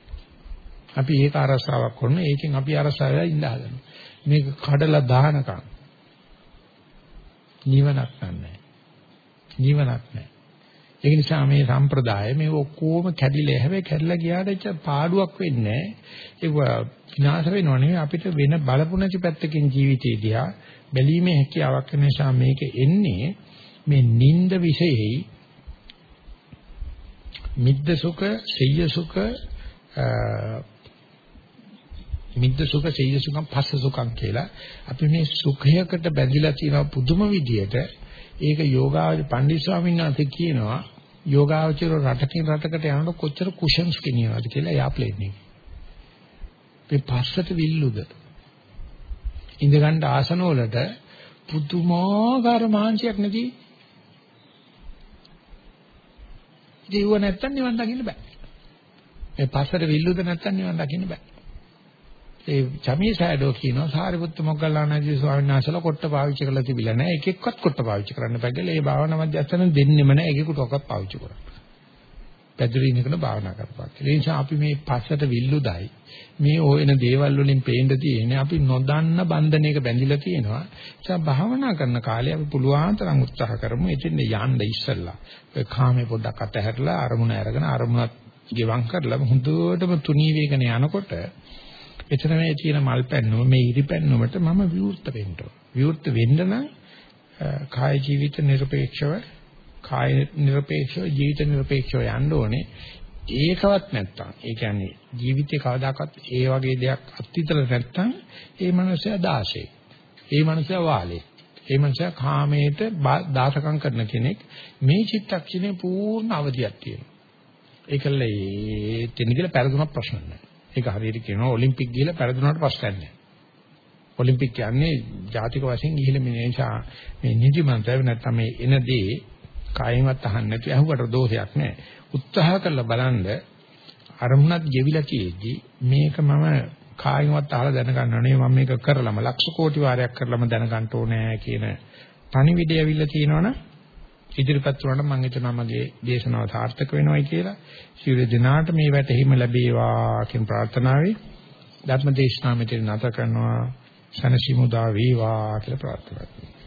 අපි ඒක අරසාවක් කරන ඒකෙන් අපි අරසාවලා ඉන්න හදනවා. මේක කඩලා දානකම් නිවනක් නැහැ. නිවනක් නැහැ. ඒ නිසා මේ සම්ප්‍රදාය මේ ඔක්කොම කැඩිලා හැබැයි කැඩලා ගියාට එච්ච පාඩුවක් වෙන්නේ නැහැ. ඒක විනාශ වෙනව නෙවෙයි අපිට වෙන බලපු නැති පැත්තකින් ජීවිතේ දිහා බැලීමේ හැකියාවක් නිසා මේක එන්නේ මේ නිନ୍ଦ විශේෂයි මිද්ද සුඛ, සෙය්‍ය සුඛ, මිද්ද සුඛ, සෙය්‍ය සුඛම්, පස්ස සුඛම් කියලා අපි මේ සුඛයකට බැඳිලා තියෙන පුදුම විදියට ඒක යෝගාවචර පණ්ඩිත ස්වාමීන් වහන්සේ කියනවා යෝගාවචර රටකින් රටකට යනකොට කොච්චර කුෂන්ස් කියනවාද කියලා එයා ප්ලේන් එකේ. මේ පස්සට විල්ලුද ඉඳ ගන්න ආසන වලට පුදුමාකාර මහන්සියක් නැති ජීව නැත්තම් නිවන් දකින්න බෑ. මේ පස්සට විල්ලුද නැත්තම් නිවන් දකින්න බෑ. ඒ චමී සෑඩෝ කියනවා සාරිපුත්ත මොග්ගල්ලානදී ස්වාමීන් වහන්සේලා කොට පාවිච්චි කරලා තිබිලා නැහැ. එක එක්කත් කොට පාවිච්චි කරන්න බෑ කියලා ඒ භාවනා මධ්‍යස්ථාන දෙන්නෙම නැහැ. එකෙකුටවත් පාවිච්චි කරන්න. පැදුරිනකන භාවනා කරපුවා. ඒ නිසා අපි මේ පස්සට විල්ලුදයි මේ හොයන දේවල් වලින් පේන්න තියෙන්නේ අපි නොදන්න බන්ධනයක බැඳිලා තියෙනවා. ඒ නිසා භාවනා කරන කාලේ අපි පුළුවන් තරම් උත්සාහ කරමු එතෙන් යන්න ඉස්සෙල්ලා. ඒ කාමේ පොඩ්ඩක් අතහැරලා අරමුණ අරගෙන අරමුණත් ගෙවම් කරලා හොඳටම තුනී වේගන යනකොට එතන මේ තියෙන මල් පැන්නුම මේ ඉරි පැන්නුමට මම විවෘත වෙන්න ඕන. විවෘත වෙන්න නම් කාය ජීවිත নিরপেক্ষව කාය নিরপেক্ষව ජීවිත নিরপেক্ষව යන්න ඕනේ. ඒකවත් නැත්තම් ඒ කියන්නේ ජීවිතේ කවදාකවත් ඒ වගේ දෙයක් අත්විතර නැත්තම් ඒ මනුස්සයා දාශේ. ඒ මනුස්සයා වාලේ. ඒ මනුස්සයා කාමයට දාසකම් කරන කෙනෙක් මේ චිත්තක්ෂණේ පූර්ණ අවදියක් තියෙනවා. ඒකල ඒ තෙන්ගිල පෙරදුමක් ප්‍රශ්න නැහැ. ඒක හරියට කියනවා ඔලිම්පික් ගිහලා පෙරදුනට ප්‍රශ්නයක් නැහැ. ඔලිම්පික් කියන්නේ ජාතික වශයෙන් ගිහිල්ලා මේ නිසා මේ නිදිමත නැත්නම් මේ එන දේ කායෙන්වත් අහන්න නැතුව ඇහුවට දෝෂයක් නැහැ. උත්සාහ කරලා බලන්න අරමුණක් ගෙවිලා කියෙද්දි මේක මම කායින්වත් අහලා දැනගන්න නෙවෙයි මම මේක කරලම ලක්ෂ කෝටි වාරයක් කරලම දැනගන්න ඕනේ කියන පණිවිඩය ඇවිල්ලා තියෙනවනේ ඉදිරිපත් වුණාට මම හිතනවා මගේ දේශනාව සාර්ථක වෙනවයි කියලා. සියලු දෙනාට මේ වැටහිම ලැබේවා කියන ප්‍රාර්ථනාවයි ධර්ම දේශනාව මෙතන නැත කරනවා. සනසිමුදා වේවා කියලා ප්‍රාර්ථනා කරනවා.